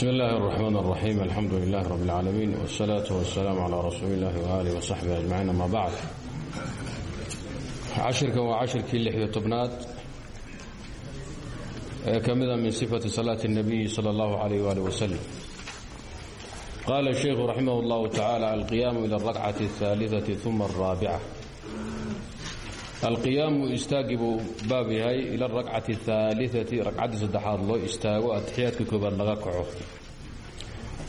bsm اllahi الرحmn الرaxيim alxamdu لlah rb اlcaalamiin wالsalaaة wالsalaam عlى rasuuli اllahi وaalih وصaxbihi aجmaciin ama bacd cashirkan waa cashirkii lixyo tobnaad ee ka mida min sifati salaati الnabiyi salى اllahu عalayh wali waslm qaala الشhaykhu raximah اllahu tacalى alqiyaamu ilى اlrakcaةi الثaaliثaةi ثuma الraabica alqiyaamu istaagi buu baab yahay ila arakcati aaliati ragcaddii saddexaad loo istaago atixiyaadka koobaad laga kaco.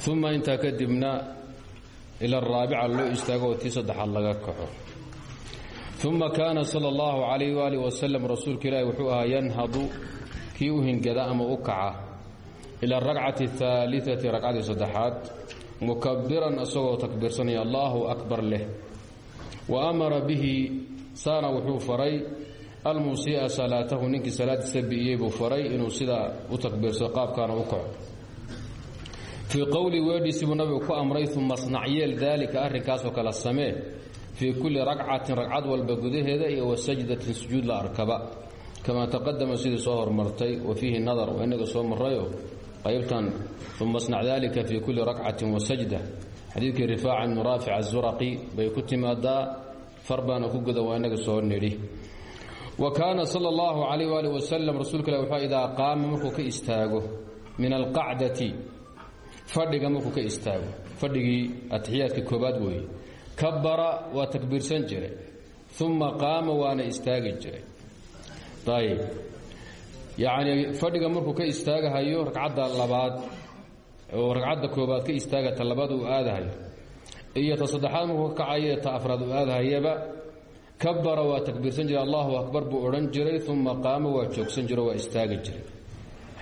Uma intaa kadibna ila araabica loo istaago tii saddexaad laga kaco. Uma kaana sala allahu calayh waali wasalam rasuulka ilaahi wuxuu ahaa yanhadu kii u hingada ama u kaca. Ila arakcati aaliati ragcaddii saddexaad mukabiran isagoo takbiirsanaya allahu akbar leh. Wa saana wuxuu faray almuusii'a salaatahu ninkii salaadiisa bi'iyey buu faray inuu sidaa u takbiirsado qaabkaana u kaco. Fii qowli weedhiisii buu nabigu ku amray uma snacyeel daalika arrinkaasoo kale samee fii kulli ragcatin ragcad walba gudaheeda iyo wa sajdatin sujuud la arkaba. Kamaa taqadama sidii soo hormartay wa fiihi nadar waa inaga soo marayo qaybtan uma snac daalika fii kulli rakcatin wa sajda. Xadiidkii rifaaca ibnu raafic azuraqi bay ku timaadaa far baana ku guda waa inaga soo nidhi wa kaana sala allahu calayh waali rasuulka ilah wuxuu qaama markuu ka istaago min alqacdati fadhiga markuu ka istaago. Fadhigii atixiyaadka koobaad weeye. Kabara waa takbiirsan jiray. Uma qaama waana istaagi jiray. Ayib yacnii fadhiga markuu ka istaagahayo ragcadda labaad oo ragcadda koobaad ka istaagata labaad uu aadahayo iyo ta saddexaad markuu ka kacayo ta afraad uu aadahayaba kabara waa takbiirsan jiray allahu akbar buu odhan jiray uma qaama waa joogsan jiro waa istaagi jiray.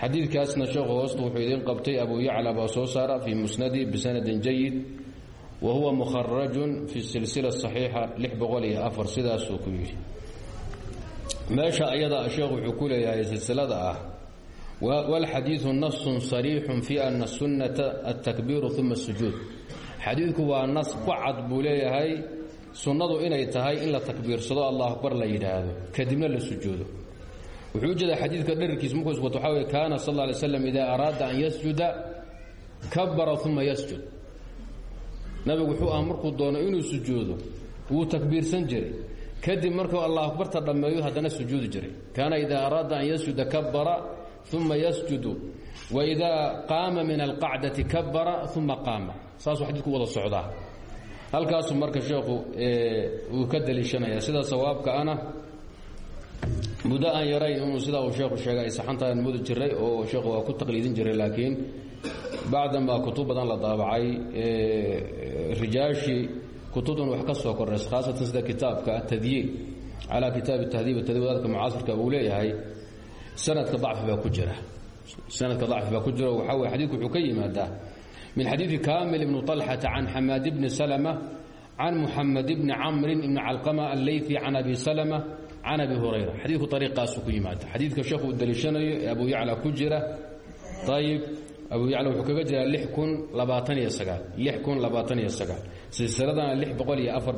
Xadiidkaasna sheekhu hoostu wuxuu idiin qabtay abu yacla baa soo saara fii musnadi bisanadin jayid wa huwa mukharajun fi silsila saxiixa lix boqol iyo afar sidaasuu ku yidhi. Meesha ayada sheekhu wuxuu ku leeyahay silsilada ah walxadiidu nasun sariixun fi ana sunnata altakbiiru uma sujuud xadiidku waa nas ku cad buu leeyahay sunnadu inay tahay in la takbiirsado allah akbar la yidhaahdo kadibna la sujuudo. Wuxuu u jeedaa xadiidka dherarkiis markuu wey kaana sal lla alay idaa araada an yasjuda kabara uma yasjud. Nabigu wuxuu ah doono inuu sujuudo wuu takbiirsan jiray. Kadib markuu allah akbarta dhammeeyo haddana sujuudi jiray. Kaana idaa araada an yasjuda kabara uma yasjudu waidaa qaama min alqacdati kabara uma qaama saasuu xadiidku wada socdaa. Halkaasuu marka sheekhu uu ka daliishanaya sida sawaabka ana muddo aan yarayn inuu sidaa uu sheekhu sheegay ay saxantahan mudi jiray oo sheekhu waa ku taqliidin jiray laakiin bacdan kutub badan la daabacay. Rijaashii kutubdan wax ka soo korays khaasatan sida kitaabka atadyiin calaa kitaabi tahdiib tadib wadaadka mucaasirka uu leeyahay sanadka dacfi baa ku jira. Sanadka dacfi baa ku jira waxaa weye xadidku wuxuu yimaadaa min xadiidi kamil ibni طalxata can xamaad bni salma can muxamed bni camrin ibni calqama alleyfi can abi salma can abi hurayra xadiidku ariiqaasuu ku yimaada xadiidka sheekhu uu daliishanayo ee abu yacla ku jira ayib abu yacla wuxuu kaga jiraa silsiladana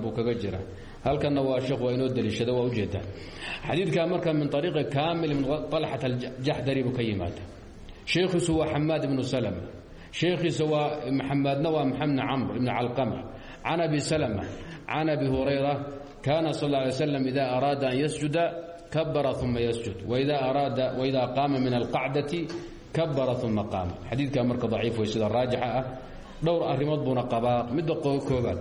buu kaga jira halkanna waa sheekhu waa inoo daliishada waa u jeedaa xadiidka marka min ariiqi kamil ibn طalxat aljaxdari buu ka yimaada sheekhiisu waa xamaad ibnu salma sheekhiisa waa maxamedna waa maxamed camr ibn calqama can abi salma can abi hurayra kaana sal ly slam ida araada an yasjuda kabara uma yasjud. Waidaa qaama min alqacdati kabara uma qaama. Xadiidkaa marka daciif wey sida raajixa ah. Dhowr arrimood buuna qabaa. Midda koobaad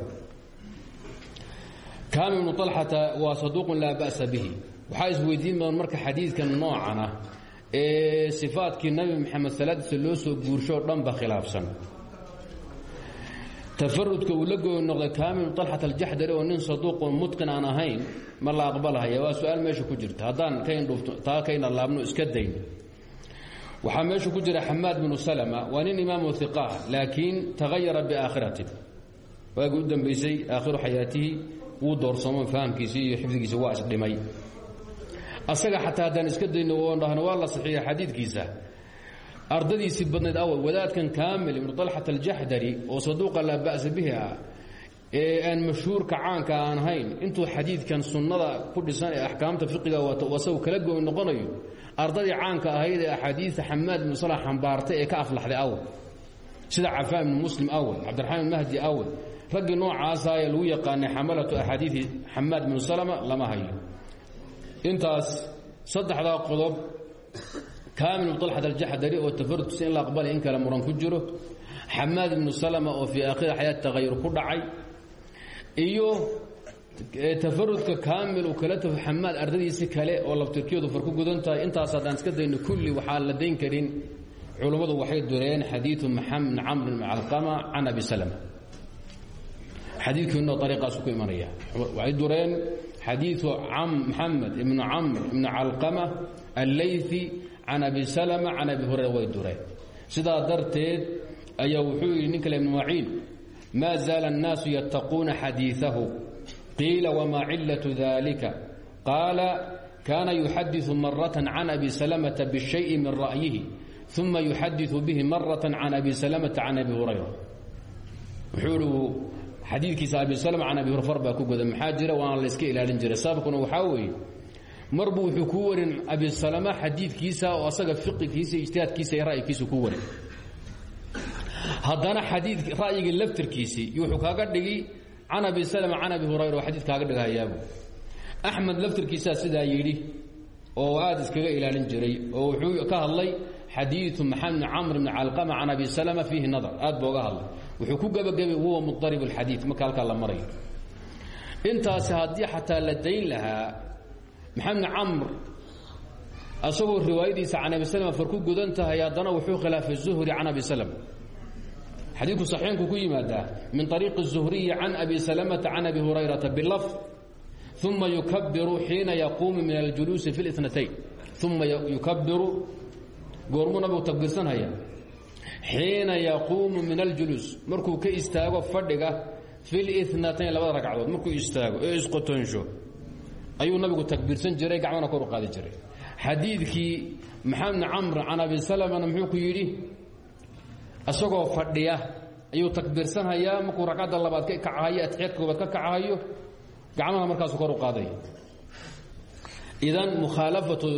kaamil ibnu طalxata waa saduuqun laa ba'sa bihi. Waxaa isweydiin badan marka xadiidkan noocana ee sifaadkii nabi maxamed salaadiisa loo soo guursho dhanba khilaafsan. Tafarudka uu la gooni noqday kaamil ibnu طalxat aljaxdari oo nin saduuqoon mutqin aan ahayn ma la aqbalhaya waa su'aal meesha ku jirta. Haddaan taa kayna laabno iska dayn. Waxaa meesha ku jira xamaad binu salma waa nin imaamu iqa laakiin tagayara biaakhirati. Waagii u dambaysay aakhiru xayaatihi wuu doorsamo fahamkiisii iyo xifdigiisa waa isdhimay asaga xataa haddaan iska dayno oon dhahno waa la saxiixa xadiidkiisa. Ardadiisii badnayd awal wadaadkan kaamil ibnu طalxat aljaxdari oo saduuqa laa ba'sa bihi ah ee aan mashhuurka caanka aan ahayn intuu xadiidkan sunnada ku dhisan ee axkaamta fiqiga wato asagu kala gooni noqonayo ardadii caanka ahayd ee axaadiista xamaad ibnu sala xambaartay ee ka aflaxday awal. Sida cafaan ibnu muslim awey cabdiraxmaan mahdi awey raggii noocaasa ee lagu yaqaanay xamalatu axaadiidi xamaad binu salama lama hayo intaas saddexdaa qodob kaamil طalxat aljaxdari oo tafarudkiisa in la aqbalay in kale muran ku jiro xamaad ibnu salama oo fii aakhiri xayaat tagayur ku dhacay iyo tafarudka kaamil uu kala tago xamaad ardadiisi kale oo labtirkiyadu far ku gudan tahay intaas haddaan iska dayno kulli waxaa la dayn karin. Culummadu waxay dureen xadiiu maxamed camr bn calqama can abi salama. Xadiidkiinoo ariiqaasu ku imanaya. Waxay dureen xadiiu maxamed ibnu camr ibnu calqama allayثi can abi salama can abi hurayra way dureen sidaa darteed ayaa wuxuu yidhi nin kale ibnu maciin maa zaala الnaasu yattaquuna xadiiثahu qiila wmaa cilaة dalika qaala kaana yuxadiثu maraة can abi salmةa bالشhayءi min ra'yihi uma yuxadiثu bihi maraة can abi salmةa can abi hurayra wuxuu xadiidkiisa abi slm can abi hur far baa ku goda maxaa jira? Waana la iska ilaalin jiray. Sababkuna waxaa weeye marbu wuxuu kuu warin abi salama xadiidkiisa oo asaga fiqigiisa ijtihaadkiisa iyo ra'yikiisa kuu warin. Haddana xadii ra'yigii laftirkiisii wuxuu kaaga dhigi can abi slm can abi hurayra oo xadiid kaaga dhigahayaabu axmed laftirkiisaa sidaa yidhi oo aad iskaga ilaalin jiray oo wuxuu ka hadlay xadiiu maxamed camr bn calqama abi salma fiihi nadar. Aad booga hadlay wuxuu ku gebagabay huwa mudarib اlxadii marka halkaa la marayo intaasi haddii xataa la dayn lahaa maxamed camr asagoo riwaayadiisa can abi slm far ku gudan tahay haddana wuxuu khilaafay zuhri can abi slm xadiidku saxiinku ku yimaadaa min ariiqi الzuhriyi can abi salmata can abi hurayrata bilaf uma yukabiru xiina yaquumu min aljuluusi fi اlاثnatayn uma yukabiru goormuu nabigu takbiirsanhaya xiina yaquumu min aljuluus markuu ka istaago fadhiga fi lnatayn labada ragcadood markuu istaago ee isqotonsho ayuu nabigu takbiirsan jiray gacmana kor u qaadi jiray. Xadiidkii maxamed camr can abi salmana muxuu ku yidhi isagoo fadhiya ayuu takbiirsanhayaa markuu ragcadda labaad ka kacahayo atixyaadka koobaad ka kacahayo gacmaha markaasu kor u qaaday. Idan mukhaalafatu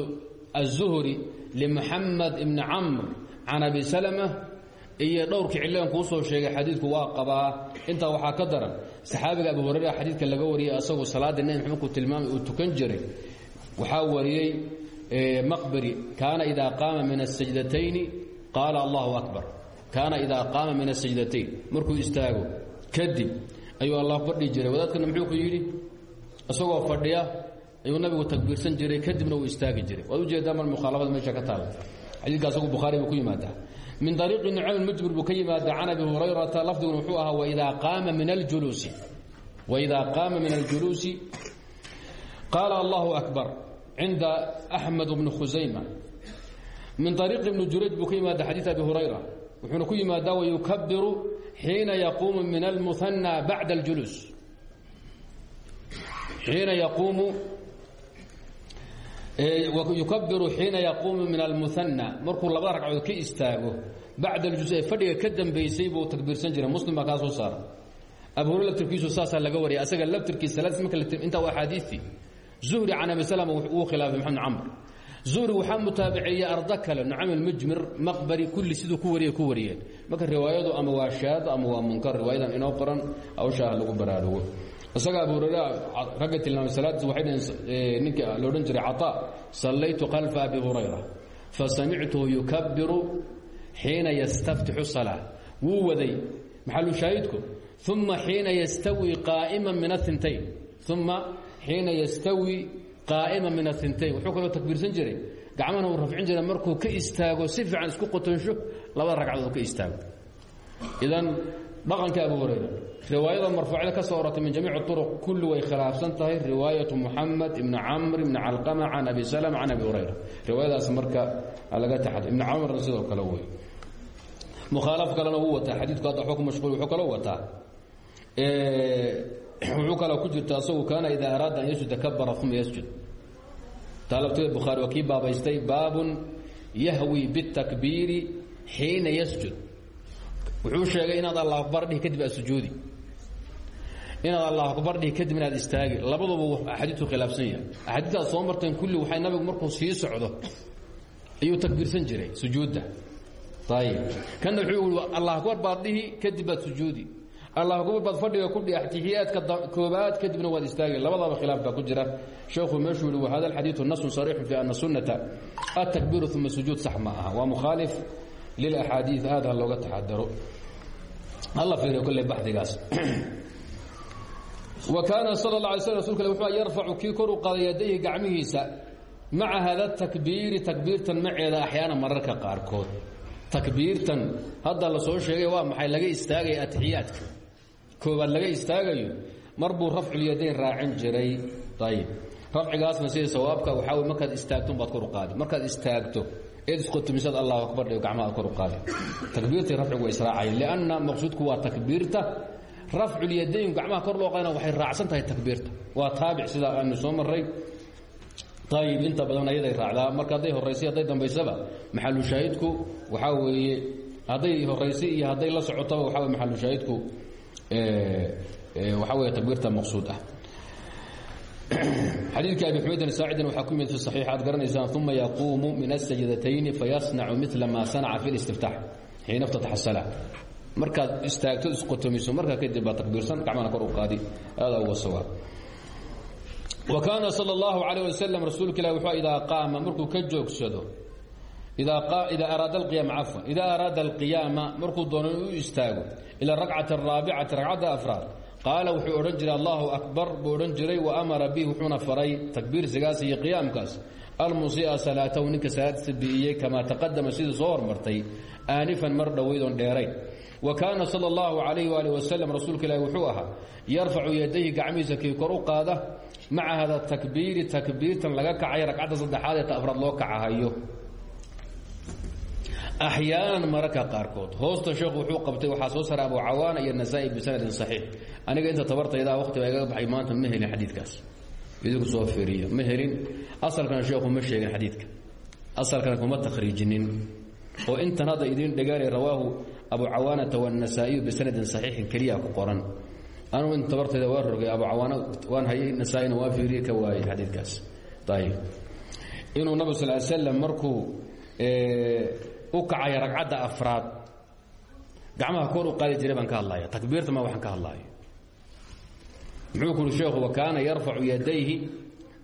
الzuhri lmuxamed ibni camr can abi salma iyo dhowrkii cillaan kuu soo sheegay xadiidku waa qabaa. Intaa waxaa ka daran saxaabiga abu hurayra xadiidka laga wariyay asagu salaadda nebi maxamedku tilmaamay uu tukan jiray. Waxaa wariyey maqberi kaana idaa qaama min asajdatayn qaala allahu akbar. Kaana idaa qaama min asajdatayn markuu istaago kadib ayuu allahu akbar jiray. Wadaadkana muxuu ku yidhi isagoo fadhiya ayuu nabigu takbiirsan jiray kadibna uu istaagi jiray. Waad u jeedaa mar mukhaalafada meesha ka taala xadiidka asagu bukhaari ku yimaadaa min ariiqi nucaym mujbir buu ka yimaadaa can abi hurayrata lafdiguna wuxuu ahaa waidaa qaama min aljuluusi. Waidaa qaama min aljuluusi qaala allahu akbar cinda axmed bni khusayma min ariiqi ibni jurayj buu ka yimaada xadiid abi hurayra wuxuuna ku yimaadaa wayukabiru xiina yaquumu min almuhanى bacda اljuluus xiina yaquumu yukabiru xiina yaquumu min almuhanى markuu labada ragcadood ka istaago bacda aljus ee fadhiga ka dambaysay buu takbiirsan jiray. Muslim baa kaa soo saara. Abu hurr laftirkiisu saasaa laga wariyay. Asaga laftirkiisa inta waa axaadiitii zuhri can abi slm wuu khilaafay maxamed camr. Zuhri waxaa mutaabiceeyey ardo kale nucam almujmir maqbari kulli siduu ku wariya ku wariyeen. Marka riwaayadu ama waa shaado ama waa munkar riwaayadan inoo isaga abu hurayra ragga tilmaamay salaadiis waxay ninka la jiray caطaa sallaytu khalfa abi hurayra fasamictuhu yukabiru xiina yastaftixu salaa wuu waday maxalu shaahidku? Uma xiina yastawi qaa'ima min aintayn uma xiina yastawi qaa'ima min aintayn wuxuu kaloo takbiirsan jiray. Uu rafcin jiray markuu ka istaago si fiican isku qotonsho labada ragcadood ka istaago. Idan dhaqanka abu hurayra riwaayada marfuucda ka soo orortay min jamiic uruq kulli way khilaafsan tahay. Riwaayatu muxamed ibni camr ibni calqama can abi salama can abi hurayra. Riwaayadaas marka laga taxad ibni camrna sidoo kale wey. Mukhaalaf kalena wuu wataa xadiidku hadda xukm mashquul wuxuu kaloo wuxuu kaloo ku jirta asagu kaana idaa araada an yasjuda kabara uma yasjud. Taa lafteeda bukhaari waa kii baabaystay baabun yahwi biاtakbiiri xiina yasjud. Wuxuu sheegay inaad allah akbar dhihi kadib aad inaad allah akbar dhihi kadib inaad istaagi. Labaduba axaadiitu khilaafsan yahay. Axaadiistaad soo marteen kulli waxay nabigu markuu sii socdo ayuu takbiirsan jiray sujuudda. Ayib kanna wuxuu i allah akbar baad dhihi kadib baad sujuudi. Allah akbar baad fadhiga ku dhihi atixiyaadka koobaad kadibna waad istaagi. Labadaba khilaaf baa ku jira. Sheekhu meeshuu yihi wahada alxadiidu nasun sariixun fi ana sunnata. Atakbiiru uma sujuud sax ma aha. Waa mukhaalif lilaxaadiid aad ha looga taxadaro. Alla fiiriyo kolley baxdigaas wa kaana sal la alay sl rasulka wuxuu yarfacu kii kor u qaaday yadayhi gacmihiisa maca hada takbiiri takbiirtan maceeda axyaana mararka qaarkood. Takbiirtan hadda la soo sheegay waa maxay laga istaagaya atixiyaadka koobaad laga istaagayo mar buu rafculyadayn raacin jiray. Ayib rafcigaasna sida sawaabka waxaa wey markaad istaagton baad kor u qaadi. Markaad istaagto eed isqotumisad allahu akbar dhigo gacmaha ad kor u qaadi. Takbiirtii rafcigu waa israacaya lianna maqsuudku waa takbiirta rafculyadayn gacmaha kor loo qaadana waxay raacsan tahay takbiirta. Waa taabic sida aanu soo maray ayib inta badan ayaday raacdaa. Marka hadday horaysay hadday dambaysaba maxalushaahidku waxaa weeye hadday horaysay iyo hadday la socotaba waxa wey maxalushaahidku waxaa weeye takbiirta maqsuud ah. Xadiidka abi xumaydin saacidin waxaa ku yimid fi saxiix aad garanaysaan uma yaquumu min asajdatayni fayasnacu mila ma sanaca fi listiftaax xiina markaad istaagto isqotomiso markaa kadib baa takbiirsan gacmana kor u qaadi aada uga sawaab wa kaana sal اllahu alayh waslm rasuulka ilah wuxuu qaama markuu ka joogsado idaa araada alqiyaama cafwan idaa araada alqiyaama markuu doono inuu istaago ila rakcati araabicati ragcadda afraad qaala wuxuu odhan jiray allahu akbar buu odhan jiray wa amara bih wuxuuna faray takbiirsigaas iyo qiyaamkaas. Almusii'a salaatahu ninka salaadisa bi'iyey kamaa taqadama sidii soo hormartay aanifan mar dhowaydoon dheerayn wa kaana sal اllahu alayh waalih waslm rasuulka ilahi wuxuu ahaa yarfacu yadayhi gacmihiisa kii kor u qaada maca hada takbiiri takbiirtan laga kacay ragcadda saddexaad ee ta afraad loo kacahayo axyaanan mararka qaarkood hoosta sheekhu wuxuu qabtay waxaa soo saray abu cawaana iyo nasaa-i bisanadin saxiix aniga inta tabartaydaa waqtiba igaga baxay maanta ma helin xadiidkaas idinku soo fiiriya ma helin asalkana sheekhu ma sheegin xadiidka asalkana kuma takhriijinin oo intan hadda idiin dhegaanay rawaahu abu cawaanata wanasaa'iyu bisanadin saxiixin keliya ku qoran. Anugu in tabartayda waa rogay abu cawaana waan hayay nasaa-ina waa fiiriye ka waayey xadiidkaas. Ayib inuu nabig sal slam markuu u kacaya ragcadda afraad gacmaha kor u qaadi jiray baan ka hadlaya takbiirta ma waxaan ka hadlaayo muxuu ku uhi wa kaana yarfacu yadayhi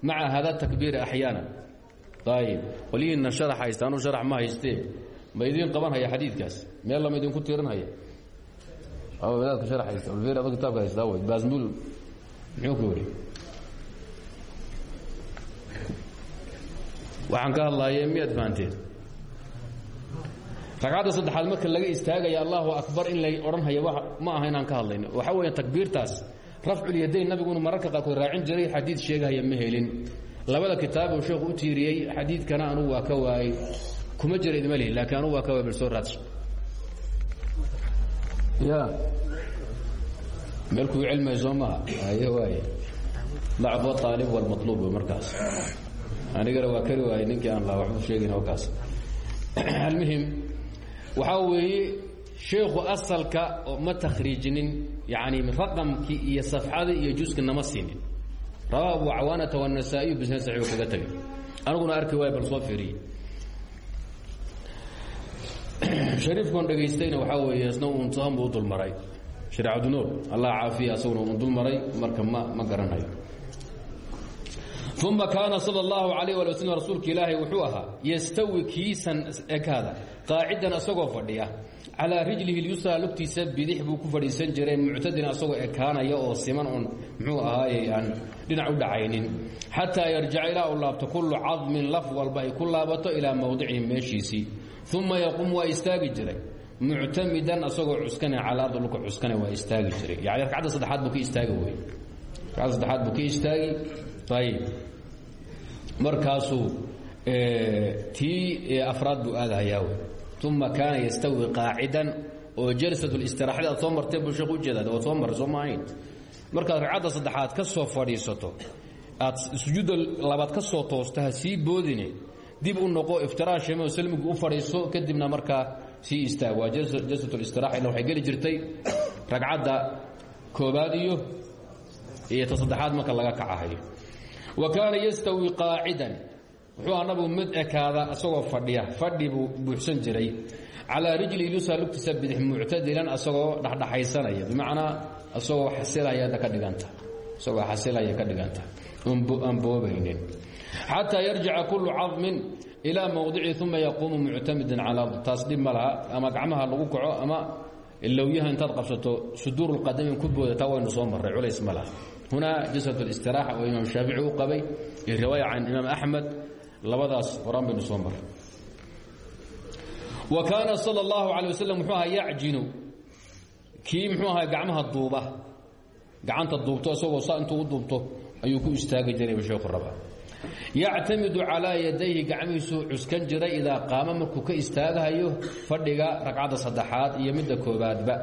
maca hada takbiiri axyaana. Ayib qolyihiinna sharax haysta anuu sharax ma haystee. Ma qaban haya xadiidkaas meel lama idinku tiirin haya wadaadka haysta ulfeer ado kitaabka haystaa way baasmul muxuu ku yidhi? Waxaan ka hadlaaya miyaad fahanteen ragcadda saddexaad marka laga istaagaya allahu akbar in lay odhanhaya ma aha inaan ka hadlayno. Waxaa weya takbiirtaas rafculyadayn nabigu inu mararka qaarkood raacin jiray xadiid sheegahaya ma helin. Labada kitaab uu sheekhu u tiiriyey xadiidkana anugu waa ka waayey. Kuma jira idma lihin laakiin anugu waa ka waay bal soo raadso ya meelkuu cilmay soo maha? Aye waay dacfu aalib walmaluub markaas. Anigana waa kari waayey ninkii aan laha waxbu sheegayn halkaas. Almuhim waxaa weeye sheekhu asalka ma takhriijinin yani raqamkii iyo safxadii iyo juska nama siinin. Rawaa abu cawaanata wanasaa'iyu bisna saxiix kaga tagay aniguna arki waay bal soo fiiriye shariifkoon dhegaystayna waxaa weeye isna uun buu u dulmaray. Shareecadu nuur allah caafiya asaguna uun dulmaray marka ma ma garanayo. Uma kaana sal اllahu alayh ali waslm rasuulka ilaahay yastawi kiisan ekaada qaacidan asagoo fadhiya. Calaa rijlihi lyusraa lugtiisa bidix buu ku fadhiisan jiray muctadin asagoo ekaanaya oo siman oon muxuu ahaaye dhinac u dhacaynin. Xataa yarjaca ilaa u laabto kullu cadmin laf walba ay ku laabato ilaa mowdicihi meeshiisii uma yaquum waa istaagi jiray. Muctamidan asagoo cuskana calaa ardi dhulka cuskana waa istaagi jiray. Yani ragcadda saddexaad buu ka istaagi wey ragcadda saddexaad buu ka istaagi. Ayib markaasuu tii afraad buu aadahayaa wey uma kaana yastawi qaacidan oo jalsat listiraxada aad soo martee buu sheekh u jeedaa waad soo marray soo maahayn. Markaad ragcadda saddexaad ka soo fadhiisato aad sujuudda labaad ka soo toosto ha sii boodine dib u noqo iftiraashame salmigu u fadhiiso kadibna markaa sii istaag. Waa jalsat listiraxa illa waxay geli jirtay ragcadda koobaad iyo iyo ta saddexaad marka laga kacahayo. Wa kaana yastawi qaacidan. Wuxuu aha nabigu mid ekaada isagoo fadhiya. Fadhi buu buuxsan jiray. Calaa rijli lusa lugtiisa bidix muctadilan asagoo dhexdhexaysanaya. Bimacnaa isagoo xasilaya ka dhiganta. Isagoo xasilaya ka dhiganta. Aan boobaynin xataa yarjica kullu cadmin ilaa mowdici uma yaquumu muctamidan calaa taas dhib ma laha ama gacmaha lagu kaco ama ilowyaha intaad qabsato suduur qadami ku boodata waynu soo maray culays ma laha hunaa jasat اlistiraaxa oo imaam shaafici u qabay iyo riwaaya can imaam axmed labadaas horaan baynu soo maray wa kaana sal اllahu alay waslam muxuu aha yacjinu kii muxuu aha gacmaha duuba gacanta duubto isagoo saa intuu u duubto ayuu ku istaagi jiray basheiku raba yactamidu calaa yadayhi gacmihiisuu cuskan jiray idaa qaama markuu ka istaagahayo fadhiga ragcadda saddexaad iyo midda koobaadba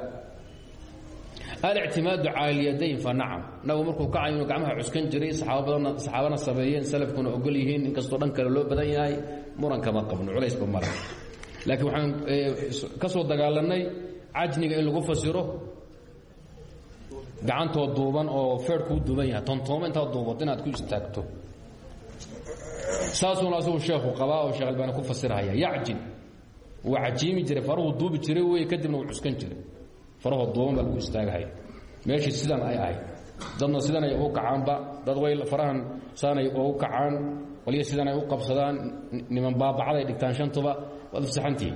alictimaadu cala alyadayn fa nacam nabigu markuu kacayo inuu gacmaha cuskan jiray saxaabadana saxaabana sameeyeen salafkuna ogol yihiin inkastoo dhan kale loo badan yahay murankama qabno culaysba mara laakiin waxaan ka soo dagaalanay cajniga in lagu fasiro gacantoo duuban oo feer kuu duuban yahay tontooma intaad duubato inaad ku istaagto saasuuna asagu sheekhu qabaa oo sheekh albaani ku fasirhaya yacjin. Wuu cajiimi jiray faruhu duubi jiray wey kadibna wuu cuskan jiray. Farahoo duuban baa lagu istaagahaya. Meeshii sidan ay ahayd. Dadna sidanay ugu kacaanba dad way farahan saanay ugu kacaan waliya sidan ay u qabsadaan niman baabacday dhigtaan shantuba waad fasaxantihi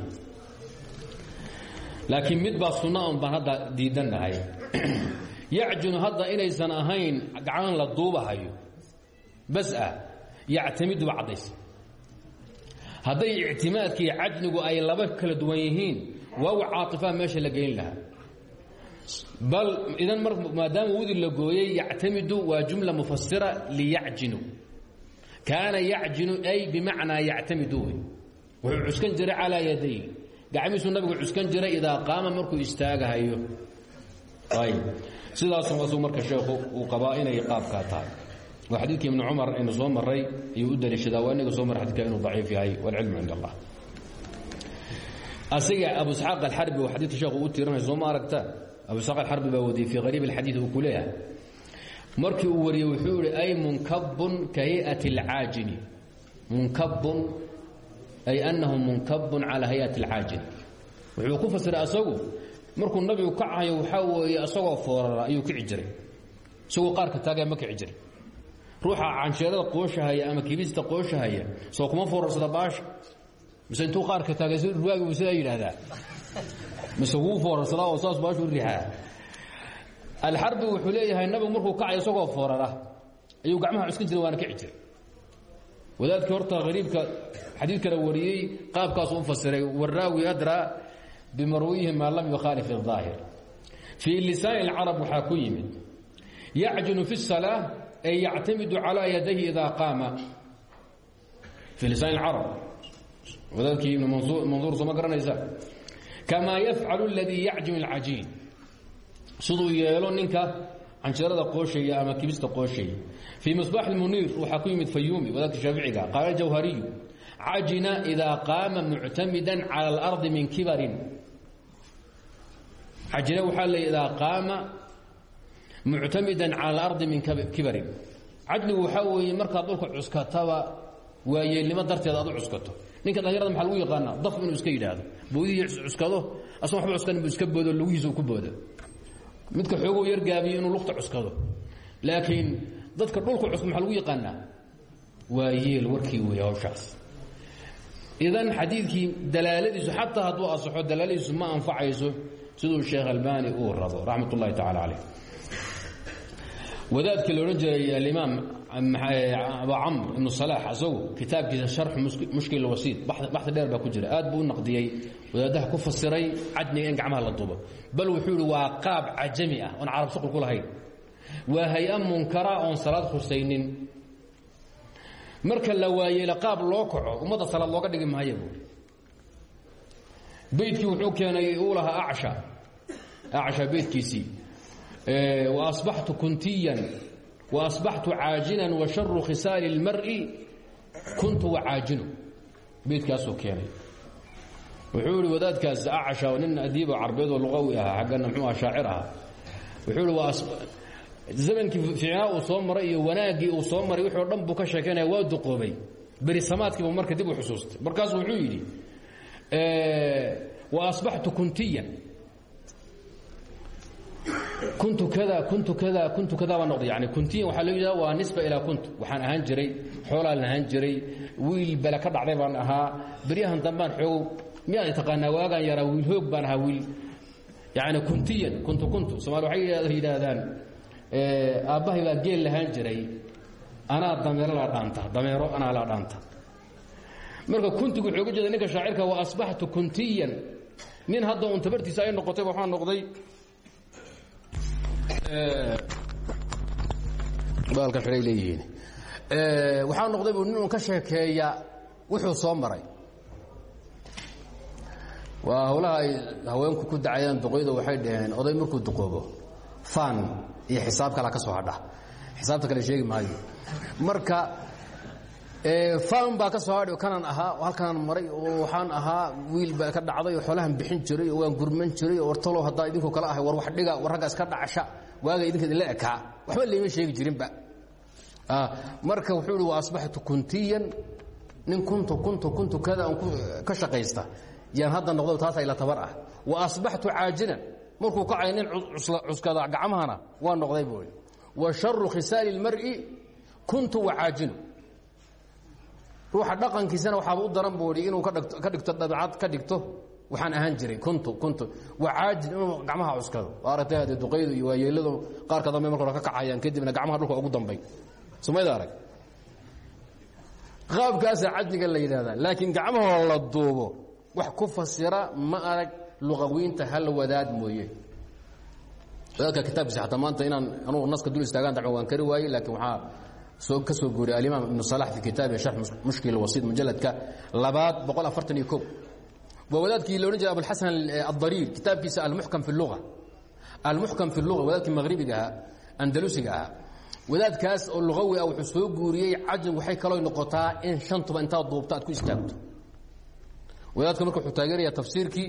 laakiin mid baa sunna un baan hadda diidannahay yacjinu hadda inaysan ahayn gacan la duubahayo. Bas ah yactamidu ba caddaysa hadday ictimaadkii cajnigu ay laba kala duwan yihiin waaw caaطifaa meesha la geyn lahaa. Bal idan maadaama wudi la gooyey yactamidu waa jumla mufasira liyacjinu. Kaana yacjinu ay bimacnaa yactamidu wuxuu cuskan jiray calaa yaday gacmihiisuu nabigu cuskan jiray idaa qaama markuu istaagahayo. Ayb sidaasu asuu marka sheekhu uu qabaa inay qaabkaa tahay waa xadiidkii ibni cumar aynu soo maray ayuu u daliishadaa waa inaga soo marray xadidka inuu daciif yahay walcilmu cind allah. Asiga abu isxaaq alxarbi oo xadiidka sheekhu u tiiranay soo ma aragtaa abu isxaaq alxarbi baa wadiyey fii qariib alxadiid uu ku leeyahay. Markii uu wariyey wuxuu yihi ay munkabun ka hayati alcaajini. Munkabun ay annahu munkabun calaa hayati alcaajini. Wuxuu ku fasiray asagu markuu nabigu kacayo waxaa weeye isagoo foorara ayuu kici jiray. Isagoo qaarka ma kici jiray ruuxa cansheerada qooshahaya ama kibista qooshahaya soo kuma foorarsada baasha mise intuu qaarka taagay si ruwaagi buu sidaa yidhaahdaa mise wuu foorarsadaa oo saas baashu u riixaa alxarbi wuxuu leeyahay nabigu markuu kacayo isagoo foorara ayuu gacmaha cuskan jiray waana kici jiray wadaadkii horta hariibka xadiidkana wariyey qaabkaasu u fasiray waraawi adraa bimarwiyihi maa lam yukhaalif الظaahir fii lisaani اlcarab waxaa ku yimid yacjinu fi الsalaa ay yactamidu calىa yadayhi idaa qaama fii lisaan اlcarab wadaadkii ibn manduur soo ma garanaysa kamaa yafcalu اladii yacjinu اlcajiin siduu yeelo ninka canjeerada qooshaya ama kibista qooshaya fii misbaax اmuniir waxaa ku yimid fayuumi wadaadka shaaficiga qaala jawhariyu cajina idaa qaama muctamida calى اlardi min kibarin cajina waxaa le idaa qaama muctamida calى اlardi min kibarin. Cadligu waxaa weeye markaad dhulka cuskataba waayeelnimo darteed aad u cuskato. Ninka dhalinyarada maxaa lagu yaqaanaa? Daf inuu iska yidhaahdo. Boodihii cuskado asagoo waba cuskanin bu iska boodo lugihiisa ku boodo. Midka xooguu yargaabiyo inuu lugta cuskado. Laakiin dadka dhulka cuska maxaa lagu yaqaanaa? Waa yeel warkii weeye hawshaas. Idan xadiidkii dalaaladiisu xataa hadduu asaxo dalaaladiisu ma anfacayso siduu sheekh albani uu rabo raxmat ullahi tacala wadaadkii la odhan jiray alimaam abu camr ibnu salaax isagu kitaabkiisa sharxu mushkil wasiid baxdi dheer baa ku jira aad buu u naqdiyey. Wadaadaha ku fasiray cadniga in gacmaha la dubo. Bal wuxuu yihi waa qaab cajami ah oon carab shuqul ku lahayn. Waa hay'a munkara oon salaad khusaynin marka la waayeela qaab loo kaco ummadda salaad looga dhigi maayo buui beydkii wuxuu keenay uu lahaa acsha acsha beydkiisii wa asbaxtu caajinan wa sharu khisaali اlmar'i kuntu wacaajinu beydkaasuu keenay. Wuxuu ihi wadaadkaas acsha nin adiibo carbeed oo luqawi ahaa xaggana mxuu aha shaacir ahaa. Wuxuu ihi zamankii fiicnaa uu soo maray iyo wanaaggii uu soo maray wixii o dhan buu ka sheekaynaya waa duqoobay. Berisamaadkiibu marka dib u xusuustay. Markaasuu wuxuu yidhi asbaxtu kuntiyan kuntu kada kuntu kada kuntu kada baa noqday yani kuntiyan waxaa loo yidhahda waa nisba ilaa kuntu waxaan ahaan jiray xoolaan ahaan jiray wiil bele ka dhacday baan ahaa beryahan dambaan xoogow miyaad taqaanaa waagaan yaraa wiil hoog baan ahaa wiil yani kuntiyan kuntu kuntu somaali waxay yidhaahdaan aabbahay baa geel lahaan jiray anaa dameero laa dhaanta dameero anaa laa dhaanta marka kuntigu wuxuu uga jeeda ninka shaacirka wa asbaxtu kuntiyan nin hadda un tabartiisa ay noqotay waxaa noqday baalka xidhay leeyihiin. Waxaa noqday buu nin un ka sheekeeya wuxuu soo maray. Waa hawlaha ay haweenku ku dacayaan duqoyda waxay dhaheen oday markuu duqoobo faan iyo xisaab kala ka soo hadha. Xisaabta kale sheegi maayo. Marka faan baa ka soo hadhi kanaan ahaa halkanaan maray oo waxaan ahaa wiil baa ka dhacday oo xoolahan bixin jiray oo waan gurman jiray oo wartalow haddaa idinkoo kale ahay war wax dhiga war ragga iska dhacasha waaga idinka idinla ekaa. Waxba layma sheegi jirinba. Marka wuxuu ihi wa asbaxtu kuntiyan nin kuntu kuntu kuntu kada aan ka shaqaysta. Yaan hadda noqdo taasa ila tabar ah. Wa asbaxtu caajilan markuu kacay nin cuskada gacmahana waa noqday buu wa sharu khisaali اlmar'i kuntu wacaajinu ruuxa dhaqankiisana waxaaba u daran buu inuu ka dhigto dabcad ka dhigto waxaan ahaan jiray kuntu kuntu. Wacaajin inuu gacmaha cuskado. Aragtay hadee duqaydu iyo waayeeladu qaarka dambe marka hore ka kacayaan kadibna gacmaha dhulka ugu dambay sumayda arag? Qaabkaasaa cajniga la yidhahdaa laakiin gacmahoo la duubo wax ku fasira ma arag luqawiinta hal wadaad mooye. Wadaadka kitaabkiisa ataa maanta inaan anugu naska dul istaagaan dacmo waan kari waayey laakiin waxaa soo ka soo guuriyay alimaam ibnu salax fi kitaabihi sharx mushkil wasiid mujalladka labaad boqol afartan iyo ko waa wadaadkii la odhan jiray abulxasan addariir kitaabkiisa almuxkam fi lua almuxkam fi luga wadaadkii maghribiga ahaa andalusiga ahaa wadaadkaas oo luqawi ah wuxuu soo guuriyey cajin waxay kaloo noqotaa in shantuba intaad duubto aad ku istaagto wadaadka marka wuxuu taageeraya tafsiirkii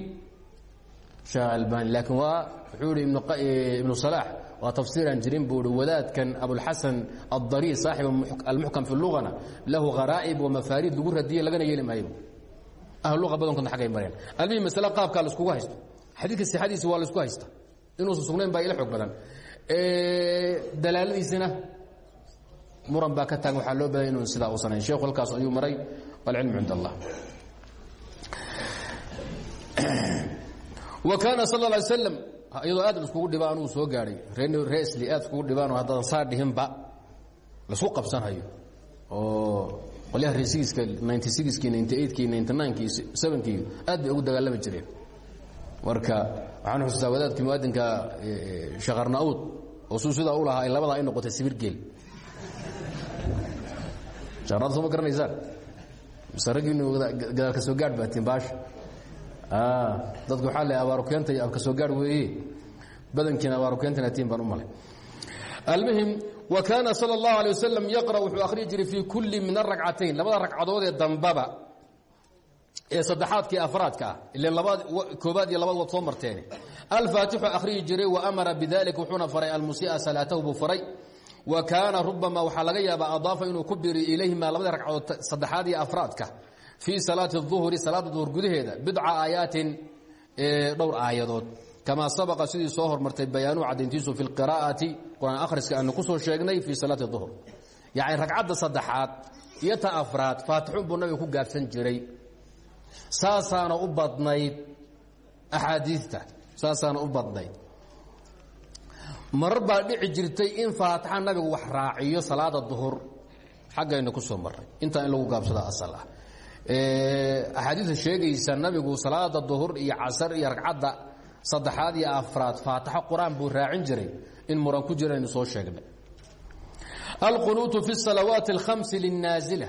sheekh albani laakiin waa wuxuu ihi ibnu salaax waa tafsiiraan jirin buu ihi wadaadkan abulxasan addariir saaxib almuxkam fi lugana lahu kharaa'ib wa mafaariid lagu radiyey lagana yeeli maayo ahlua badankoodna agay mareen almihim masle qaabkaa laiskugu haysto. Xadiidka sixadiisa waa la isku haysta. Inuusan sugnayn baa ila xoog badan. Dalaaladiisana muran baa ka taagan waxaa loo baday inuu sidaa uusanayn sheekhu halkaas ayuu maray. Walcilmu cind allah. Wa kaana sal lla ly slam iyadoo aad iskugu dhiba anuu soo gaadhay ree isli aad iskugu dhibaanoo haddaadan saa dhihinba la isku qabsanhayo oo sevenkii aad bay ugu dagaalami jireen. Marka waxaan xusuustaa wadaadkii muadinka shakarna-uud oo suu sidaa u lahaa labadaa ay noqotay sibirgeel shakarnaad soo ma garanaysaan? Mise raggiinu gadaal ka soo gaadh baatiin baasha dadku waxaa le abaaru keenta abka soo gaadh weeye. Badankiina abaaru keentana tiin baan u malay. Almuhim wa kaana sal اllahu alيه waslm yaqra wuxuu akhriyi jiray fii kulli min aragcatayn labada ragcadood ee dambaba ee saddexaadka iyo afraadka ah ilan labaad koobaad iyo labaad waad soo marteen alfaatixu akhriyi jiray wa amara bidalika wuxuuna faray almusia salaatahu buu faray wa kaana rubama waxaa laga yaabaa adaafa inuu ku biriyo ilayhima labada ragcadood saddexaad iyo afraadka fii salaati الظuhri salaada duhur gudaheeda bidca aayaatin dhowr aayadood kama sabaqa sidii soo hormartay bayaanuu cadayntiisu fi qira'ati qur'aan akhriska aanu ku soo sheegnay fii salaati duhr yacni ragcadda saddexaad iyo ta afraad faatixuun buu nabiga ku gaabsan jiray saasaana u badnayd axaadiista saasaana u badnayd marar baa dhici jirtay in faatixa nabigu wax raaciyo salaada duhur xaggaynu ku soo marray intaa in lagu gaabsada asal ah axaadiista sheegaysa nabigu salaada duhur iyo casar iyo ragcadda saddexaad iyo afraad faatixo qur'aan buu raacin jiray in muran ku jira aynu soo sheegnay. Alqunuutu fi salawaati اlkhamsi linnaazila.